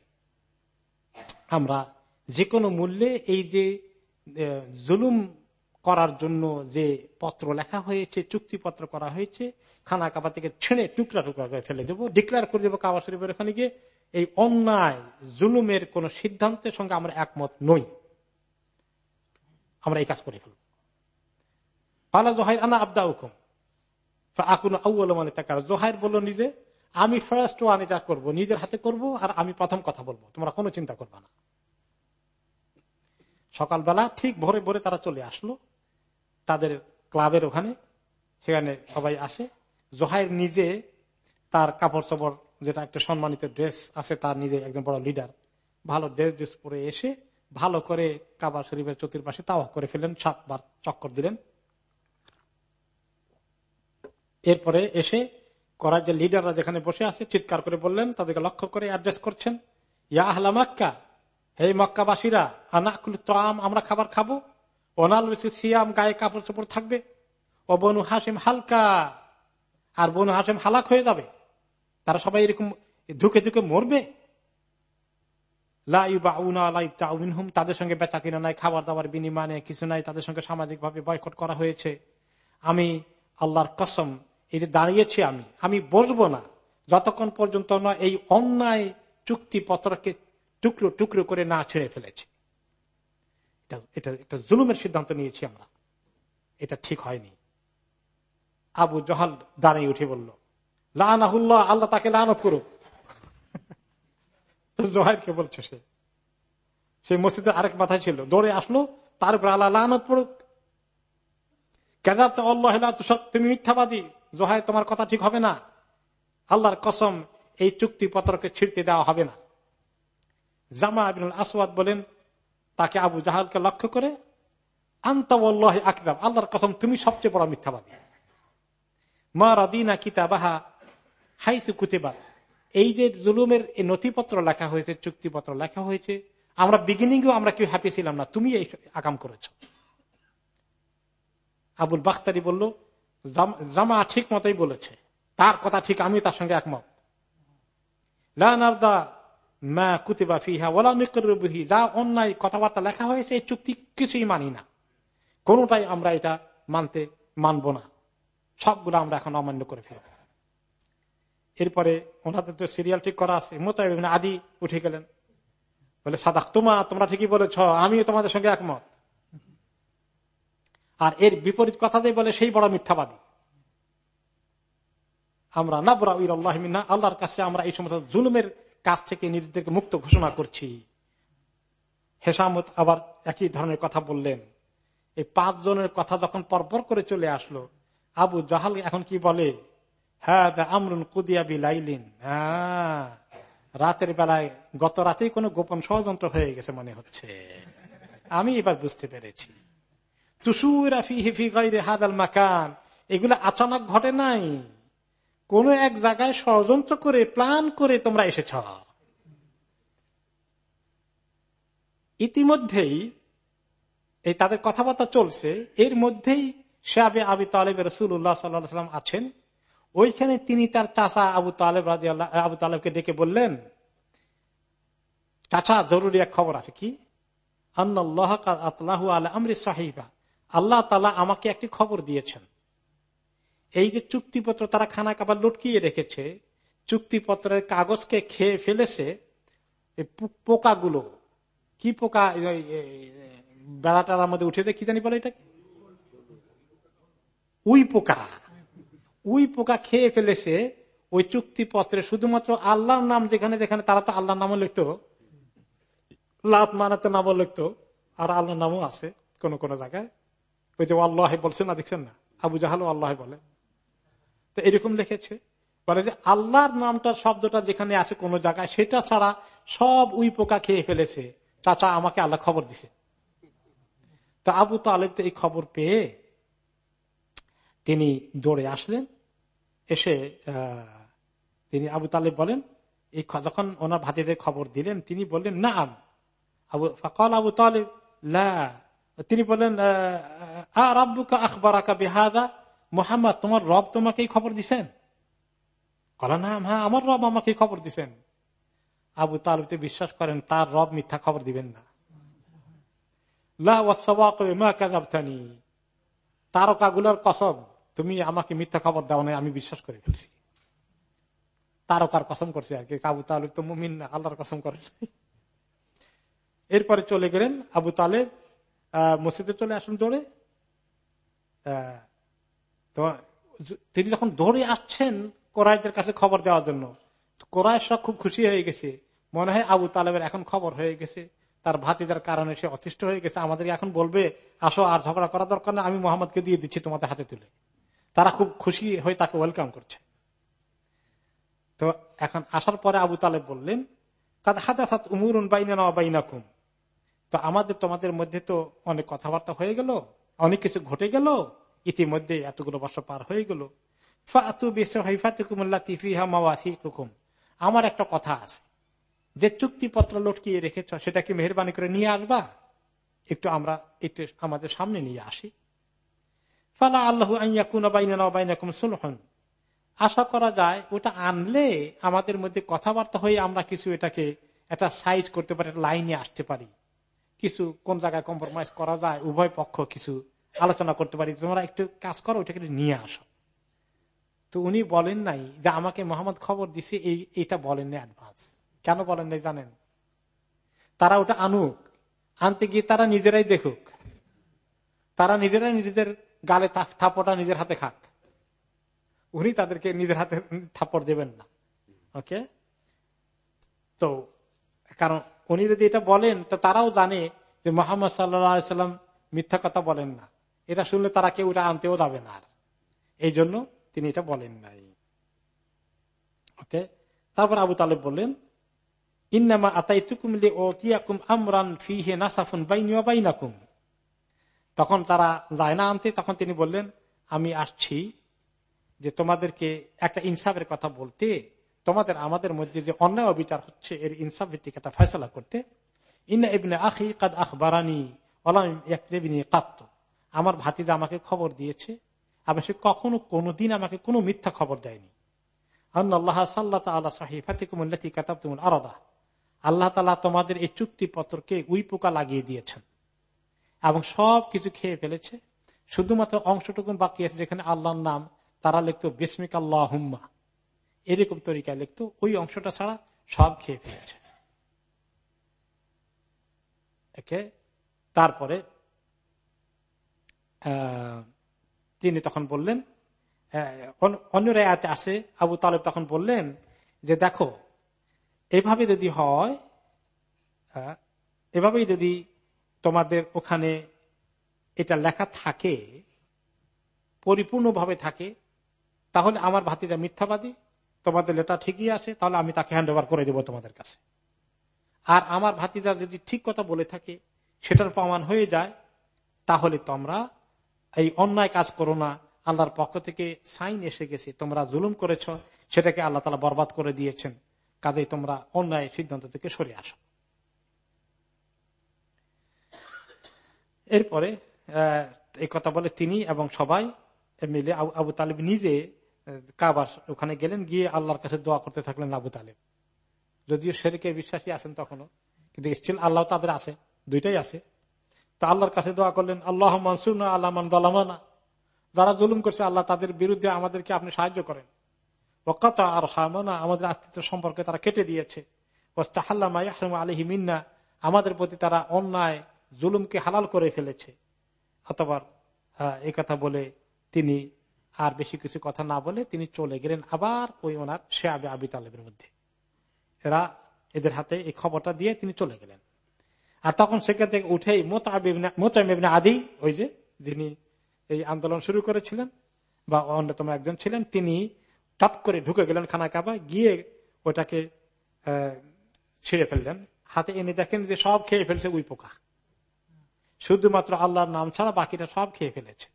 আমরা যে কোনো মূল্যে এই যে জুলুম করার জন্য যে পত্র লেখা হয়েছে, চুক্তিপত্র করা হয়েছে, খানা কাবা থেকে ছেড়ে টুকরা টুকরা করে ফেলে দেবো ডিক্লেয়ার করে দেবো কাবা শরীফের ওখানে গিয়ে এই অন্যায়, জুলুমের কোন সিদ্ধান্তের সঙ্গে আমরা একমত নই। আমরা এই কাজ করে ফেলব। পালা জোহাইর আনা আবদা হুকুম আকুন মানে তাকার। জোহাইর বলল নিজে, আমি ফার্স্ট ওয়ান এটা করব, নিজের হাতে করব আর আমি প্রথম কথা বলব। তোমরা কোনো চিন্তা করবা না। সকালবেলা ঠিক ভোরে ভোরে তারা চলে আসলো। তাদের ক্লাবের ওখানে, সেখানে সবাই আসে। জোহাইর নিজে তার কাপড় চপড় যেটা একটা সম্মানিত ড্রেস আছে, তার নিজে একজন বড় লিডার ভালো ড্রেস ড্রেস পরে এসে ভালো করে কাবার শরীফের চতুর্পাশে তাওয়া করে ফেলেন সাতবার চক্কর দিলেন। এরপরে এসে করার যে লিডাররা যেখানে বসে আছে, চিৎকার করে বললেন, তাদেরকে লক্ষ্য করে অ্যাড্রেস করছেন, ইয়া আহলা মাক্কা, হে মক্কাবাসীরা, আনাকুল তাম আমরা খাবার খাব। ওনাল সিয়াম, গায়ে কাপড় চোপড় থাকবে। ও বনু হাসিম হালকা, আর বনু হাসিম হালাক হয়ে যাবে। তারা সবাই এরকম ধুকে ধুকে মরবে? তাদের সঙ্গে বেচা কিনা নাই, খাবার দাবার বিনিময়ে কিছু নাই, তাদের সঙ্গে সামাজিক ভাবে বয়কট করা হয়েছে। আমি আল্লাহর কসম, এই যে দাঁড়িয়েছি আমি আমি বসবো না। যতক্ষণ পর্যন্ত না এই অন্যায় চুক্তি পত্রকে টুকরো টুকরো করে না ছেড়ে ফেলেছি। এটা একটা জুলুমের সিদ্ধান্ত নিয়েছি আমরা। এটা ঠিক হয়নি। আবু জহাল দাঁড়িয়ে উঠে বলল লাহুল্লাহ আল্লাহ তাকে লানত করুক। জোহাইরকে বলছে সে। সেই মসজিদের আরেক মাথায় ছিল। দৌড়ে আসলো, তার উপর আল্লাহ লানত পড়ুক। তুমি মিথ্যাবাদী। জোহায় তোমার কথা ঠিক হবে না। আল্লাহর কসম, এই দেওয়া হবে না। জামা আবিনুল আসওয়াদ বলেন, তাকে আবু জাহালকে লক্ষ্য করে আন্তাল্লাহ আকরাম আল্লাহর কসম, তুমি সবচেয়ে বড় মিথ্যাবাদী। মা রদিনা কিতাবাহা হাইসু কুতেবা। এই যে জুলুমের নথিপত্র লেখা হয়েছে, চুক্তিপত্র লেখা হয়েছে, আমরা বিগিনিংও আমরা কেউ হ্যাপি ছিলাম না, তুমি এই আকাম করেছ। আবুল বাখতারি বলল, জামা ঠিক মতোই বলেছে, তার কথা ঠিক আমি তার সঙ্গে একমত। যা অন্যায় কথাবার্তা লেখা হয়েছে, এই চুক্তি কিছুই মানি না। কোনটাই আমরা এটা মানতে মানব না। সবগুলো আমরা এখন অমান্য করে ফেলব। এরপরে ওনাদের তো সিরিয়াল ঠিক করা আছে। মোতাবেক আদি উঠে গেলেন। বলে সাদাক তোমা তোমরা ঠিকই বলেছ, আমিও তোমাদের সঙ্গে একমত। আর এর বিপরীত কথা দিয়ে বলে, সেই বড় মিথ্যাবাদী। আমরা না বরা আল্লাহ আল্লাহর কাছে আমরা এই সমস্ত জুলুমের কাছ থেকে নিজেদেরকে মুক্ত ঘোষণা করছি। হেসামত আবার একই ধরনের কথা বললেন। এই পাঁচ জনের কথা যখন পরপর করে চলে আসলো, আবু জাহাল এখন কি বলে? হ্যাঁ আমরুন কুদিয়া লাইলিন হ্যাঁ। রাতের বেলায় গত রাতেই কোন গোপন ষড়যন্ত্র হয়ে গেছে মনে হচ্ছে। আমি এবার বুঝতে পেরেছি। মাকান। এগুলো আচানক ঘটে নাই। কোন এক জায়গায় ষড়যন্ত্র করে প্লান করে তোমরা এসেছ। ইতিমধ্যেই এই তাদের কথাবার্তা চলছে। এর মধ্যেই শেয়াবে আবি তালেব রসুল্লাহ সাল্লাম আছেন। ওইখানে তিনি তার চাচা আবু তালেব আবু তালেবকে ডেকে বললেন, চাচা, জরুরি এক খবর আছে কি? আল্লাহ তালা আমাকে একটি খবর দিয়েছেন। এই যে চুক্তিপত্র তারা খানা কাবার লটকিয়ে রেখেছে, চুক্তিপত্রের কাগজকে খেয়ে ফেলেছে পোকাগুলো। কি পোকা? বেড়াটার মধ্যে উঠেছে, কি জানি বলে এটা উই পোকা। উই পোকা খেয়ে ফেলেছে, ওই চুক্তিপত্রে শুধুমাত্র আল্লাহর নাম যেখানে যেখানে, তারা তো আল্লাহর নামও লিখত। লাত মানাতে নামও লিখত, আর আল্লাহর নামও আছে কোন কোন জায়গায়। ওই যে আল্লাহ বলছে না, দেখছেন না? আবু জাহাল আল্লাহ বলে। তো এরকম লিখেছে। বলে যে আল্লাহর নামটা, শব্দটা যেখানে আছে কোন জায়গায়, সেটা ছাড়া সব উই পোকা খেয়ে ফেলেছে। চাচা, আমাকে আল্লাহ খবর দিছে। তা আবু তালেব তো এই খবর পেয়ে তিনি দৌড়ে আসলেন। এসে তিনি আবু তালেব বলেন, এই যখন ওনার ভাতিদের খবর দিলেন, তিনি বললেন না আম আবু, ফকল আবু তালেব তিনি বললেন আব্বুকা আখবর আকা বেহাদা। মোহাম্মদ, তোমার রব তোমাকে খবর দিছেন? কলা না হ্যাঁ আমার রব আমাকে খবর দিছেন। আবু তালুতে বিশ্বাস করেন, তার রব মিথ্যা খবর দিবেন না। তারকাগুলোর কসম। তুমি আমাকে মিথ্যা খবর দাও না আমি বিশ্বাস করে ফেলছি। তারকার কসম করছে আর কি, আবু তালেব তো মুমিন না, আল্লাহর কসম করে এরপরে চলে গেলেন আবু তালেব মসজিদে চলে আসুন দৌড়ে। তো তিনি যখন দৌড়ে আসছেন কোরআদের কাছে খবর দেওয়ার জন্য কোরআশরা খুব খুশি হয়ে গেছে। মনে হয় আবু তালেবের এখন খবর হয়ে গেছে, তার ভাতিজার কারণে সে অতিষ্ঠ হয়ে গেছে। আমাদের এখন বলবে, আসো আর ঝগড়া করা দরকার না আমি মোহাম্মদকে দিয়ে দিচ্ছি তোমাদের হাতে তুলে। তারা খুব খুশি হয়ে তাকে ওয়েলকাম করছে। তো এখন আসার পরে আবু তালেব বললেন হাত উমুর বাইনা বাইনাকুম। তো আমাদের, তোমাদের মধ্যে তো অনেক কথাবার্তা হয়ে গেল, অনেক কিছু ঘটে গেল, ইতিমধ্যে এতগুলো বছর পার হয়ে গেল। আমার একটা কথা আছে, যে চুক্তিপত্র লটকিয়ে রেখেছ সেটা কি মেহরবানি করে নিয়ে আসবা? একটু আমরা, একটু আমাদের সামনে নিয়ে আসি। ফালা আল্লাহ সুলহন। আশা করা যায় ওটা আনলে আমাদের মধ্যে কথাবার্তা হয়ে আমরা কিছু এটাকে একটা সাইজ করতে পারি লাইনে আসতে পারি। কিছু কোন জায়গায় কম্প্রোমাইজ করা যায়, উভয় পক্ষ কিছু আলোচনা করতে পারি, তোমরা একটু কাজ করো, ওটাকে নিয়ে আসো। তো উনি বলেন নাই যে আমাকে মোহাম্মদ খবর দিছে, এই, এটা বলেন নাই অ্যাডভান্স কেন বলেন নাই জানেন? তারা ওটা আনুক। আনতে গিয়ে তারা নিজেরাই দেখুক। তারা নিজেরাই নিজেদের গালে থাপড়টা নিজের হাতে খাক। উনি তাদেরকে নিজের হাতে থাপড় দেবেন না। ওকে? তো, কারণ উনি যদি এটা বলেন, তো তারাও জানে যে মোহাম্মদ সাল্লাম মিথ্যা কথা বলেন না। এটা শুনলে তারা কেউ এটা আনতেও যাবে না আর। এই জন্য তিনি এটা বলেন নাই। ওকে? তারপর আবু তালেব বললেন, ইন্নামা আতাই তুকুমলে ও তিয়াকুম আমরান ফিহে নাসাফুন বাইনিয়া বাইনাকুম। তখন তারা যায় না আনতে, তখন তিনি বললেন, আমি আসছি যে তোমাদেরকে একটা ইনসাফের কথা বলতে, তোমাদের, আমাদের মধ্যে যে অন্যায় অবিচার হচ্ছে, এর ইনসাফ ভিত্তিক একটা ফেসলা করতে। ইন্না ইবনে আখি কাদ আখবারানি কাত্ত। আমার ভাতিজা আমাকে খবর দিয়েছে আমি সে কখনো কোনোদিন আমাকে কোনো মিথ্যা খবর দেয়নি। আল্লাহ তালা তোমাদের এই চুক্তি পত্রকে উই পোকা লাগিয়ে দিয়েছেন। এবং সব কিছু খেয়ে ফেলেছে। শুধুমাত্র অংশটুকুন বাকি আছে যেখানে আল্লাহর নাম, তারা লিখতো বিস্মিক আল্লাহ হুম্মা এরকম তরিকায় লিখতো, ওই অংশটা ছাড়া সব খেয়ে ফেলেছে। তারপরে তিনি তখন বললেন অন্য রায়াতে আসে, আবু তালেব তখন বললেন যে, দেখো, এভাবে যদি হয় এভাবেই যদি তোমাদের ওখানে এটা লেখা থাকে, পরিপূর্ণভাবে থাকে, তাহলে আমার ভাতিটা মিথ্যাবাদী, তোমাদের লেটা ঠিকই আছে, তাহলে আমি তাকে হ্যান্ড ওভার করে দেব তোমাদের কাছে। আর আমার ভাতিজা যদি ঠিক কথা বলে থাকে, সেটার প্রমাণ হয়ে যায়, তাহলে তোমরা এই অন্যায় কাজ করো না, আল্লাহর পক্ষ থেকে সাইন এসে গেছে, তোমরা জুলুম করেছ, সেটাকে আল্লাহ তালা বরবাদ করে দিয়েছেন। কাজেই তোমরা অন্যায় সিদ্ধান্ত থেকে সরে আসো। এরপরে এই কথা বলে তিনি এবং সবাই মিলে আবু তালেব নিজে কাবার ওখানে গেলেন, গিয়ে আল্লাহর কাছে দোয়া করতে থাকলেন আবু তালেব। যদিও শেরিকে বিশ্বাসী আছেন তখনও, কিন্তু স্টিল আল্লাহ তাদের আছে, দুইটাই আছে। তা আল্লাহর কাছে দোয়া করলেন আল্লাহ মানসুর আল্লাহ মান দলামানা যারা জুলুম করছে, আল্লাহ তাদের বিরুদ্ধে আমাদেরকে আপনি সাহায্য করেন। ওকাতা আর হামানা আমাদের আত্মীয় সম্পর্কে তারা কেটে দিয়েছে। আলহি মিন্না, আমাদের প্রতি তারা অন্যায় জুলুমকে হালাল করে ফেলেছে। অথবা এই কথা বলে তিনি আর বেশি কিছু কথা না বলে তিনি চলে গেলেন আবার ওই ওনার সে আবে আবি তালেবের মধ্যে। এরা এদের হাতে এই খবরটা দিয়ে তিনি চলে গেলেন। আর তখন সেখান থেকে উঠেই মোতাবিন আদি, ওই যে যিনি এই আন্দোলন শুরু করেছিলেন বা অন্যতম একজন ছিলেন, তিনি টপ করে ঢুকে গেলেন খানা কাবা গিয়ে ওটাকে ছিঁড়ে ফেললেন। হাতে এনে দেখেন যে সব খেয়ে ফেলছে উই পোকা। শুধুমাত্র আল্লাহর নাম ছাড়া বাকিটা সব খেয়ে ফেলেছে।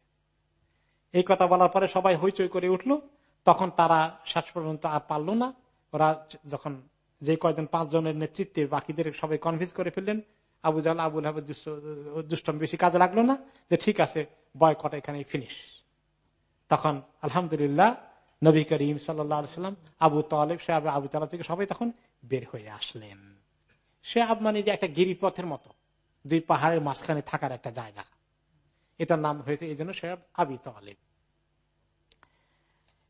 এই কথা বলার পরে সবাই হইচই করে উঠল। তখন তারা শেষ পর্যন্ত আর পারল না। ওরা যখন যে কয়েকজন পাঁচ জনের নেতৃত্বে বাকিদের সবাই কনভিন্স করে ফেললেন, আবু জাল আবুল হাব দুষ্টম বেশি কাজে লাগল না যে ঠিক আছে বয়কট এখানে ফিনিশ তখন আলহামদুলিল্লাহ নবী করিম সাল্লাম, আবু তালেব, সে আবু তালেব থেকে সবাই তখন বের হয়ে আসলেন। সে আব মানে যে একটা গিরিপথের মতো। দুই পাহাড়ের মাঝখানে থাকার একটা জায়গা। এটার নাম হয়েছে এই জন্য সে আবি তালেব।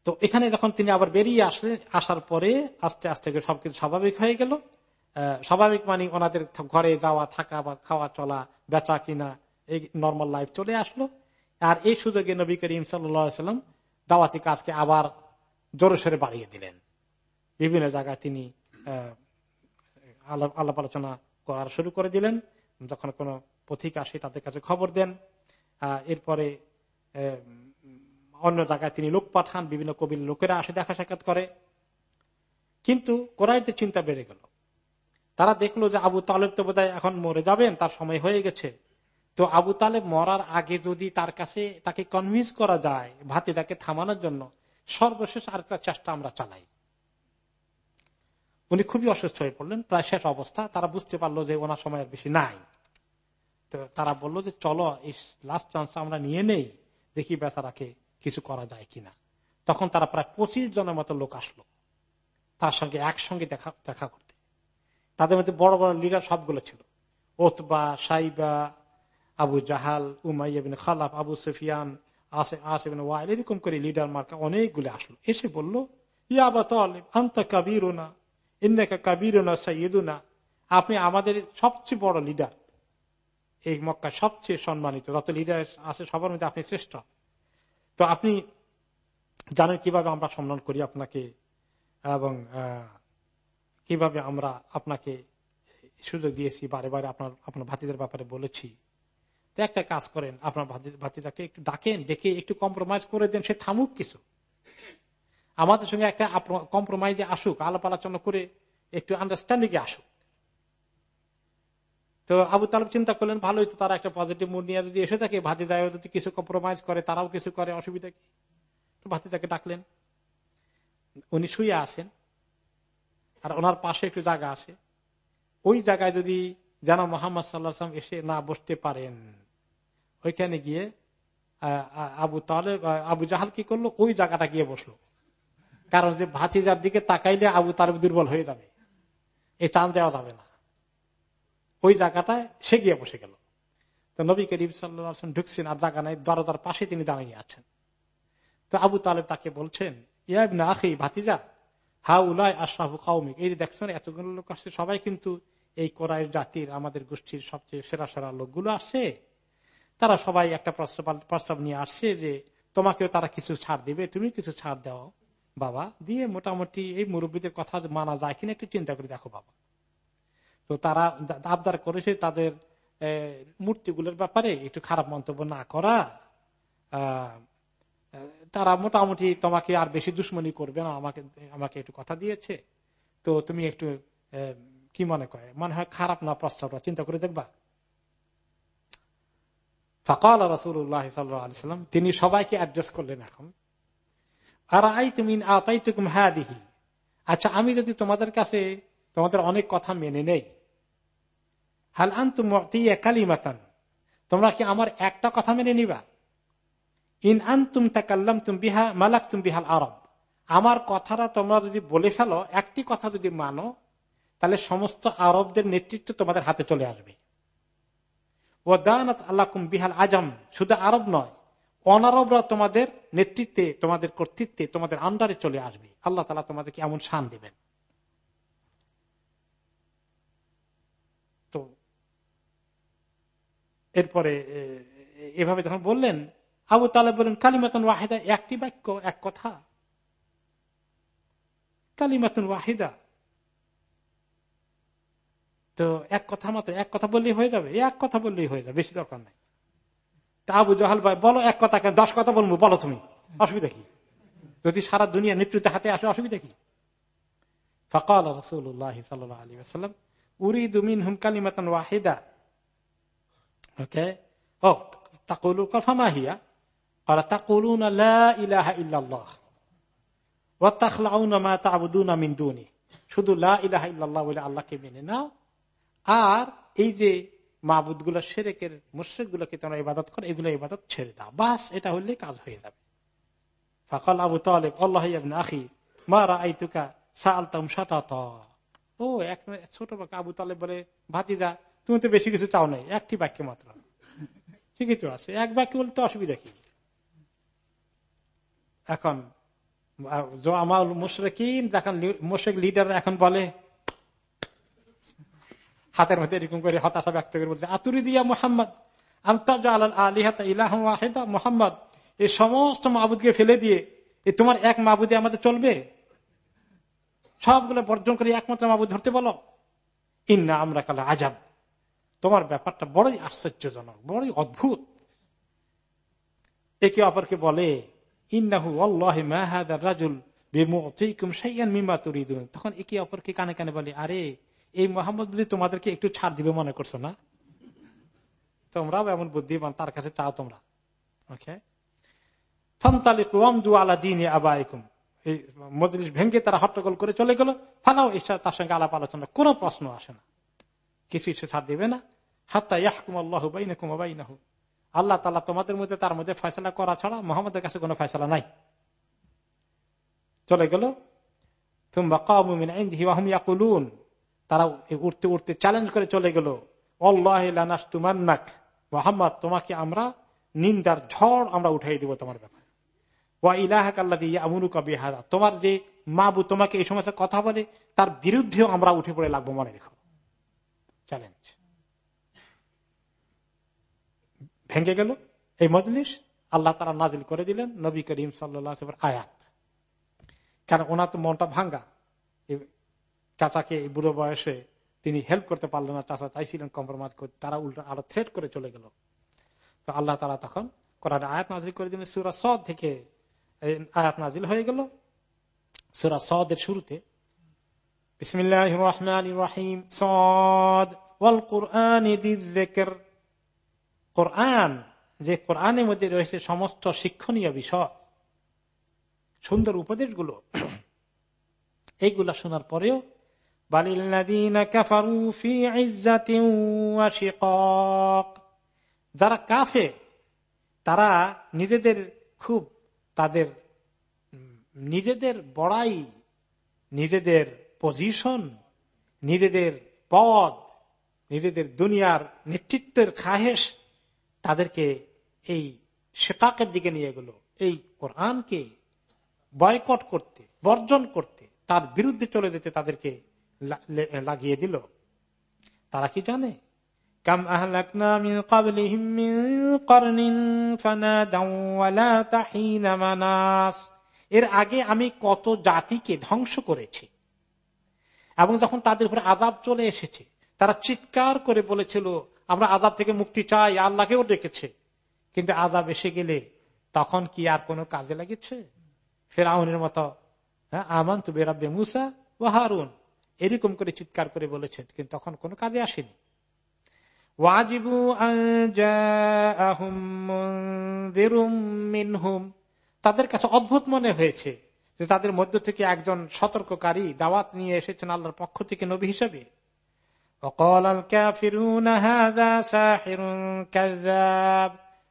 তো এখানে যখন তিনি আবার বেরিয়ে আসলেন, আসার পরে আস্তে আস্তে সবকিছু স্বাভাবিক হয়ে গেল। স্বাভাবিক মানে ওনাদের ঘরে যাওয়া, থাকা বা খাওয়া চলা, বেচা কিনা, এই নর্মাল লাইফ চলে আসলো। আর এই সুযোগে নবী করিম সাল্লাম দাওয়াতি কাজকে আবার জোরসোরে বাড়িয়ে দিলেন। বিভিন্ন জায়গায় তিনি আলাপ আলোচনা করা শুরু করে দিলেন। যখন কোন পথিক আসে তাদের কাছে খবর দেন এরপরে অন্য জায়গায় তিনি লোক পাঠান, বিভিন্ন কবির লোকেরা আসে দেখা সাক্ষাৎ করে। কিন্তু কোরআনের চিন্তা বেড়ে গেল। তারা দেখল যে আবু তালেব তো বোধহয় এখন মরে যাবেন, তার সময় হয়ে গেছে। তো আবু তালেব মরার আগে যদি তার কাছে তাকে কনভিন্স করা যায় ভাতে তাকে থামানোর জন্য, সর্বশেষ আরেকটা চেষ্টা আমরা চালাই। উনি খুবই অসুস্থ হয়ে পড়লেন। প্রায় শেষ অবস্থা। তারা বুঝতে পারল যে ওনার সময় আর বেশি নাই। তো তারা বলল যে, চলো, এই লাস্ট চান্স আমরা নিয়ে নেই। দেখি বেচারাকে কিছু করা যায় কিনা। তখন তারা প্রায় পঁচিশ জনের মতো লোক আসলো। তার সঙ্গে একসঙ্গে দেখা দেখা করতে। তাদের মধ্যে বড় বড় লিডার সবগুলো ছিল। ওতবা, সাইবা, আবু জাহাল উমাইবিন খালাফ, আবু সুফিয়ান, আসে আসেবিন ওয়াইল, এরকম করে লিডার মার্কা অনেকগুলো আসলো। এসে বলল ইয়াবা তালেব, আন্তা কাবিরুনা। আপনি আমাদের সবচেয়ে বড় লিডার এই মক্কা সবচেয়ে সম্মানিত। যত লিডার আছে, সবার মধ্যে আপনি শ্রেষ্ঠ। তো আপনি জানেন কীভাবে আমরা সম্মান করি আপনাকে, এবং কীভাবে আমরা আপনাকে সুযোগ দিয়েছি, বারে বারে আপনার আপনার ভাতিদের ব্যাপারে বলেছি। তো একটা কাজ করেন, আপনার ভাতিজাকে একটু ডাকেন, ডেকে একটু কম্প্রোমাইজ করে দেন, সে থামুক কিছু। আমাদের সঙ্গে একটা কম্প্রোমাইজে আসুক, আলাপ আলোচনা করে একটু আন্ডারস্ট্যান্ডিং এ আসুক। তো আবু তালব চিন্তা করলেন ভালোই তো তারা একটা পজিটিভ মুড নিয়ে যদি এসে থাকে ভাতি যায় যদি কিছু কম্প্রোমাইজ করে, তারাও কিছু করে, অসুবিধা কি? তো ভাতিজাকে ডাকলেন। উনি শুয়ে আছেন, আর ওনার পাশে একটু জায়গা আছে। ওই জায়গায় যদি যেন মোহাম্মদ সাল্লাহাম এসে না বসতে পারেন, ওইখানে গিয়ে আবু তাহলে আবু জাহাল কি করল? ওই জায়গাটা গিয়ে বসল। কারণ যে ভাতিজার দিকে তাকাইলে আবু তালেব দুর্বল হয়ে যাবে। এই চান দেওয়া যাবে না। ওই জায়গাটায় সে গিয়ে বসে গেল। তো নবী করিম সাল্লাম ঢুকছেন আর জায়গা নাই, দরজার পাশে তিনি দাঁড়িয়ে আছেন। তো আবু তালেব তাকে বলছেন আখি, ভাতিজা হা উলাই আশরাফ কাউমিক এই যে দেখছেন, এতগুলো লোক আসছে সবাই, কিন্তু এই কোরআন জাতির আমাদের গোষ্ঠীর সবচেয়ে সেরা সেরা লোকগুলো আসছে। তারা সবাই একটা প্রস্তাব নিয়ে আসছে যে, তোমাকেও তারা কিছু ছাড় দিবে, তুমি কিছু ছাড় দাও। বাবা, দিয়ে মোটামুটি এই মুরব্বীদের কথা মানা যায় কিনা একটু চিন্তা করে দেখো বাবা। তো তারা আবদার করেছে তাদের মূর্তিগুলোর ব্যাপারে একটু খারাপ মন্তব্য না করা। তারা মোটামুটি তোমাকে আর বেশি দুশ্মনী করবে না, আমাকে আমাকে একটু কথা দিয়েছে। তো তুমি একটু কি মনে করে? মনে হয় খারাপ না, প্রস্তাবটা চিন্তা করে দেখবা। ফকাল রসুল্লাহ সাল্লাম তিনি সবাইকে অ্যাড্রেস করলেন এখন। আর তুমি হ্যাঁ আচ্ছা আমি যদি তোমাদের কাছে তোমাদের অনেক কথা মেনে নেই, হাল আন্তুম কালিমাতান, তোমরা কি আমার একটা কথা মেনে নিবা? ইন আন্তুম তাকাল্লাম তুম বিহা মালাক তুম বিহাল আরব। আমার কথাটা তোমরা যদি বলে ফেলো, একটি কথা যদি মানো, তাহলে সমস্ত আরবদের নেতৃত্ব তোমাদের হাতে চলে আসবে। ও দানাত আল্লাহ বিহাল আজম, শুধু আরব নয় অনারবরা তোমাদের নেতৃত্বে, তোমাদের কর্তৃত্বে, তোমাদের আন্ডারে চলে আসবে। আল্লাহ তালা তোমাদেরকে এমন শান দেবেন। তো এরপরে এভাবে যখন বললেন, আবু তালে বলেন কালিমাতন ওয়াহিদা, একটি বাক্য, এক কথা। কালিমাতন ওয়াহিদা। তো এক কথা মতো এক কথা বললেই হয়ে যাবে? এক কথা বললেই হয়ে যাবে, বেশি দরকার নাই। তা আবু জাহাল ভাই বলো এক কথা কেন দশ কথা বলবো বলো তুমি অসুবিধা কি যদি সারা দুনিয়া নেতৃত্ব হাতে আসে অসুবিধা কি ফকাল রসুল্লাহ সাল্লাহ আলী আসাল্লাম উরি দুমিন হুম কালিমাতন ওয়াহিদা ওকে ও তাকুল কফামা হিয়া قال تقولون لا إله إلا الله وتخلعون ما تعبدون من دونه শুধু লা ইলাহা ইল্লাল্লাহ বলে আল্লাহকে মেনে নাও আর এই যে মাহবুদগুলো সেরেকের মুশ্রেক গুলোকে তোমরা ইবাদত করো, এগুলো ইবাদত ছেড়ে দাও। বাস, এটা হলে কাজ হয়ে যাবে। ফকল আবু আল্লাহ আখি মারা আইতুকা সালতাম সাতাত ও, এক ছোট আবু তালেব বলে, ভাতিজা, তুমি তো বেশি কিছু চাও নাই, একটি বাক্য মাত্র। ঠিকই তো আছে, এক বাক্য বলতে অসুবিধা কি? এখন আমার মুশরেকিন, যখন মুশরেক লিডার এখন বলে হাতের মধ্যে এরকম করে হতাশা ব্যক্ত করে বলছে, আতুরি দিয়া মোহাম্মদ আলিহাতা মোহাম্মদ, এই সমস্ত মাহবুদকে ফেলে দিয়ে এ তোমার এক মাহবুদে আমাদের চলবে? সবগুলো বর্জন করে একমাত্র মাহবুদ ধরতে বলো। ইন্না আমরা কালে আজাব। তোমার ব্যাপারটা বড়ই আশ্চর্যজনক, বড়ই অদ্ভুত। একে অপরকে বলে, ইন্নাহু আল্লাহ রাজুল তখন একে অপরকে কানে কানে বলে, আরে এই মোহাম্মদ বুদ্ধি তোমাদেরকে একটু ছাড় দিবে মনে করছ না? তোমরাও এমন বুদ্ধিমান, তার কাছে চাও তোমরা। ওকে ভেঙ্গে তারা হট্টগোল করে চলে তার সঙ্গে আলাপ আলোচনা কোনো প্রশ্ন আসে না। কিছু ছাড় দিবে না। আল্লাহ আল্লাহ তোমাদের মধ্যে, তার মধ্যে ফয়সলা করা ছাড়া মোহাম্মদের কাছে কোনো ফয়সলা নাই। চলে গেল। তুমবা তারা উঠতে উঠতে চ্যালেঞ্জ করে চলে গেল। মোহাম্মদ, তোমাকে আমরা নিন্দার ঝড় আমরা উঠাই দিব তোমার ব্যাপারে। ওয়া ইলাহাক আল্লাহ দিয়ে আমুনুকা বিহারা তোমার যে মাবু তোমাকে এই সমস্ত কথা বলে, তার বিরুদ্ধেও আমরা উঠে পড়ে লাগবো মনে রেখো। চ্যালেঞ্জ ভেঙে গেল এই মজলিস। আল্লাহ তারা নাজিল করে দিলেন নবী করিম সাল্লা আয়াত। কারণ ওনার তো মনটা ভাঙ্গা। চাচাকে বুড়ো বয়সে তিনি হেল্প করতে পারলেন না চাষা চাইছিলেন কম্প্রোমাইজ করতে তারা উল্টো আরও থ্রেট করে চলে গেল। তো আল্লাহ তারা তখন কোরআন আয়াত নাজিল করে দিলেন, সুরা সদ থেকে আয়াত নাজিল হয়ে গেল। সুরা সদের শুরুতে সদ ওয়াল কোরআন কোরআন মধ্যে রয়েছে সমস্ত শিক্ষণীয় বিষয়, সুন্দর উপদেশগুলো, (clears throat) এইগুলা শোনার পরেও যারা কাফে তারা নিজেদের খুব তাদের, নিজেদের বড়াই, নিজেদের পজিশন নিজেদের পদ, নিজেদের দুনিয়ার নেতৃত্বের খাহেস তাদেরকে এই শেকাকের দিকে নিয়ে গেল। এই কোরআনকে বয়কট করতে, বর্জন করতে, তার বিরুদ্ধে চলে যেতে তাদেরকে লাগিয়ে দিল। তারা কি জানে? এর আগে আমি কত জাতিকে ধ্বংস করেছি। এবং যখন তাদের উপরে আজাব চলে এসেছে তারা চিৎকার করে বলেছিল আমরা আজাব থেকে মুক্তি চাই আল্লাহকেও ডেকেছে। কিন্তু আজাব এসে গেলে তখন কি আর কোনো কাজে লাগেছে ফেরাউনের মতো হ্যাঁ, আমান তু বেরাব্বে মুসা ও হারুন। এরকম করে চিৎকার করে বলেছে কিন্তু তখন কোনো কাজে আসেনি। ওয়াজিবু তাদের কাছে অদ্ভুত মনে হয়েছে যে তাদের মধ্য থেকে একজন সতর্ককারী দাওয়াত নিয়ে এসেছেন আল্লাহর পক্ষ থেকে নবী হিসাবে।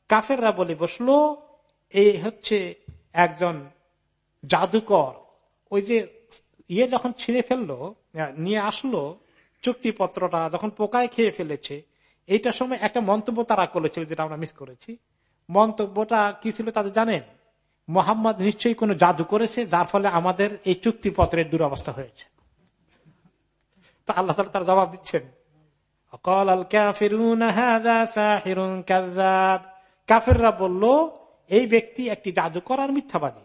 কাফেররা বলে, বসল এই হচ্ছে একজন জাদুকর। ওই যে ইয়ে যখন ছিঁড়ে ফেলল নিয়ে আসলো, চুক্তিপত্রটা যখন পোকায় খেয়ে ফেলেছে এইটার সময় একটা মন্তব্য তারা করেছিল যেটা আমরা মিস করেছি। মন্তব্যটা কি ছিল তাদের জানেন? মোহাম্মদ নিশ্চয়ই কোন জাদু করেছে, যার ফলে আমাদের এই চুক্তিপত্রের দুরবস্থা হয়েছে। তো আল্লাহ তার জবাব দিচ্ছেন। কাফেররা বলল, এই ব্যক্তি একটি জাদুকর আর মিথ্যাবাদী।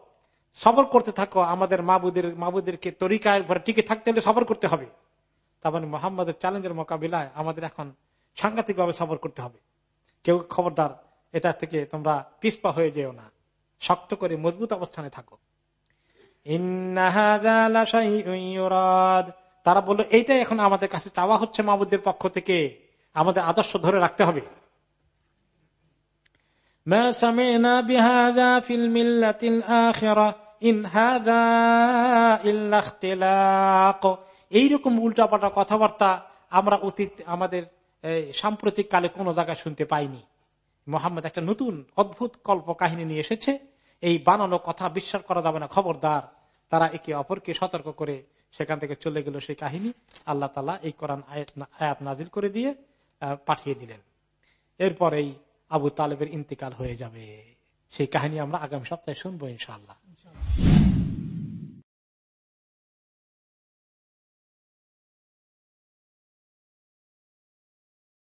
সবর করতে থাকো, আমাদের মাবুদের, মাবুদেরকে তরিকায় ঘরে টিকে থাকতে হলে সবর করতে হবে। তার মানে মোহাম্মদের চ্যালেঞ্জের মোকাবিলায় আমাদের এখন সাংঘাতিক ভাবে সবর করতে হবে। কেউ খবরদার, এটা থেকে তোমরা পিসপা হয়ে যেও না। শক্ত করে মজবুত অবস্থানে থাকো। তারা বলল, এইটাই এখন আমাদের কাছে চাওয়া হচ্ছে মাহবুদের পক্ষ থেকে। আমাদের আদর্শ ধরে রাখতে হবে। এইরকম উল্টাপাল্টা কথাবার্তা আমরা অতীত, আমাদের সাম্প্রতিক কালে কোন জায়গায় শুনতে পাইনি। মোহাম্মদ একটা নতুন অদ্ভুত কল্প কাহিনী নিয়ে এসেছে। এই বানানো কথা বিশ্বাস করা যাবে না, খবরদার। তারা একে অপরকে সতর্ক করে সেখান থেকে চলে গেল সেই কাহিনী। আল্লাহ তালা এই কোরআন আয়াত নাজিল করে দিয়ে পাঠিয়ে দিলেন। এরপর এই আবু তালেবের ইন্তিকাল হয়ে যাবে। সেই কাহিনী আমরা আগামী সপ্তাহে শুনব ইনশাল্লাহ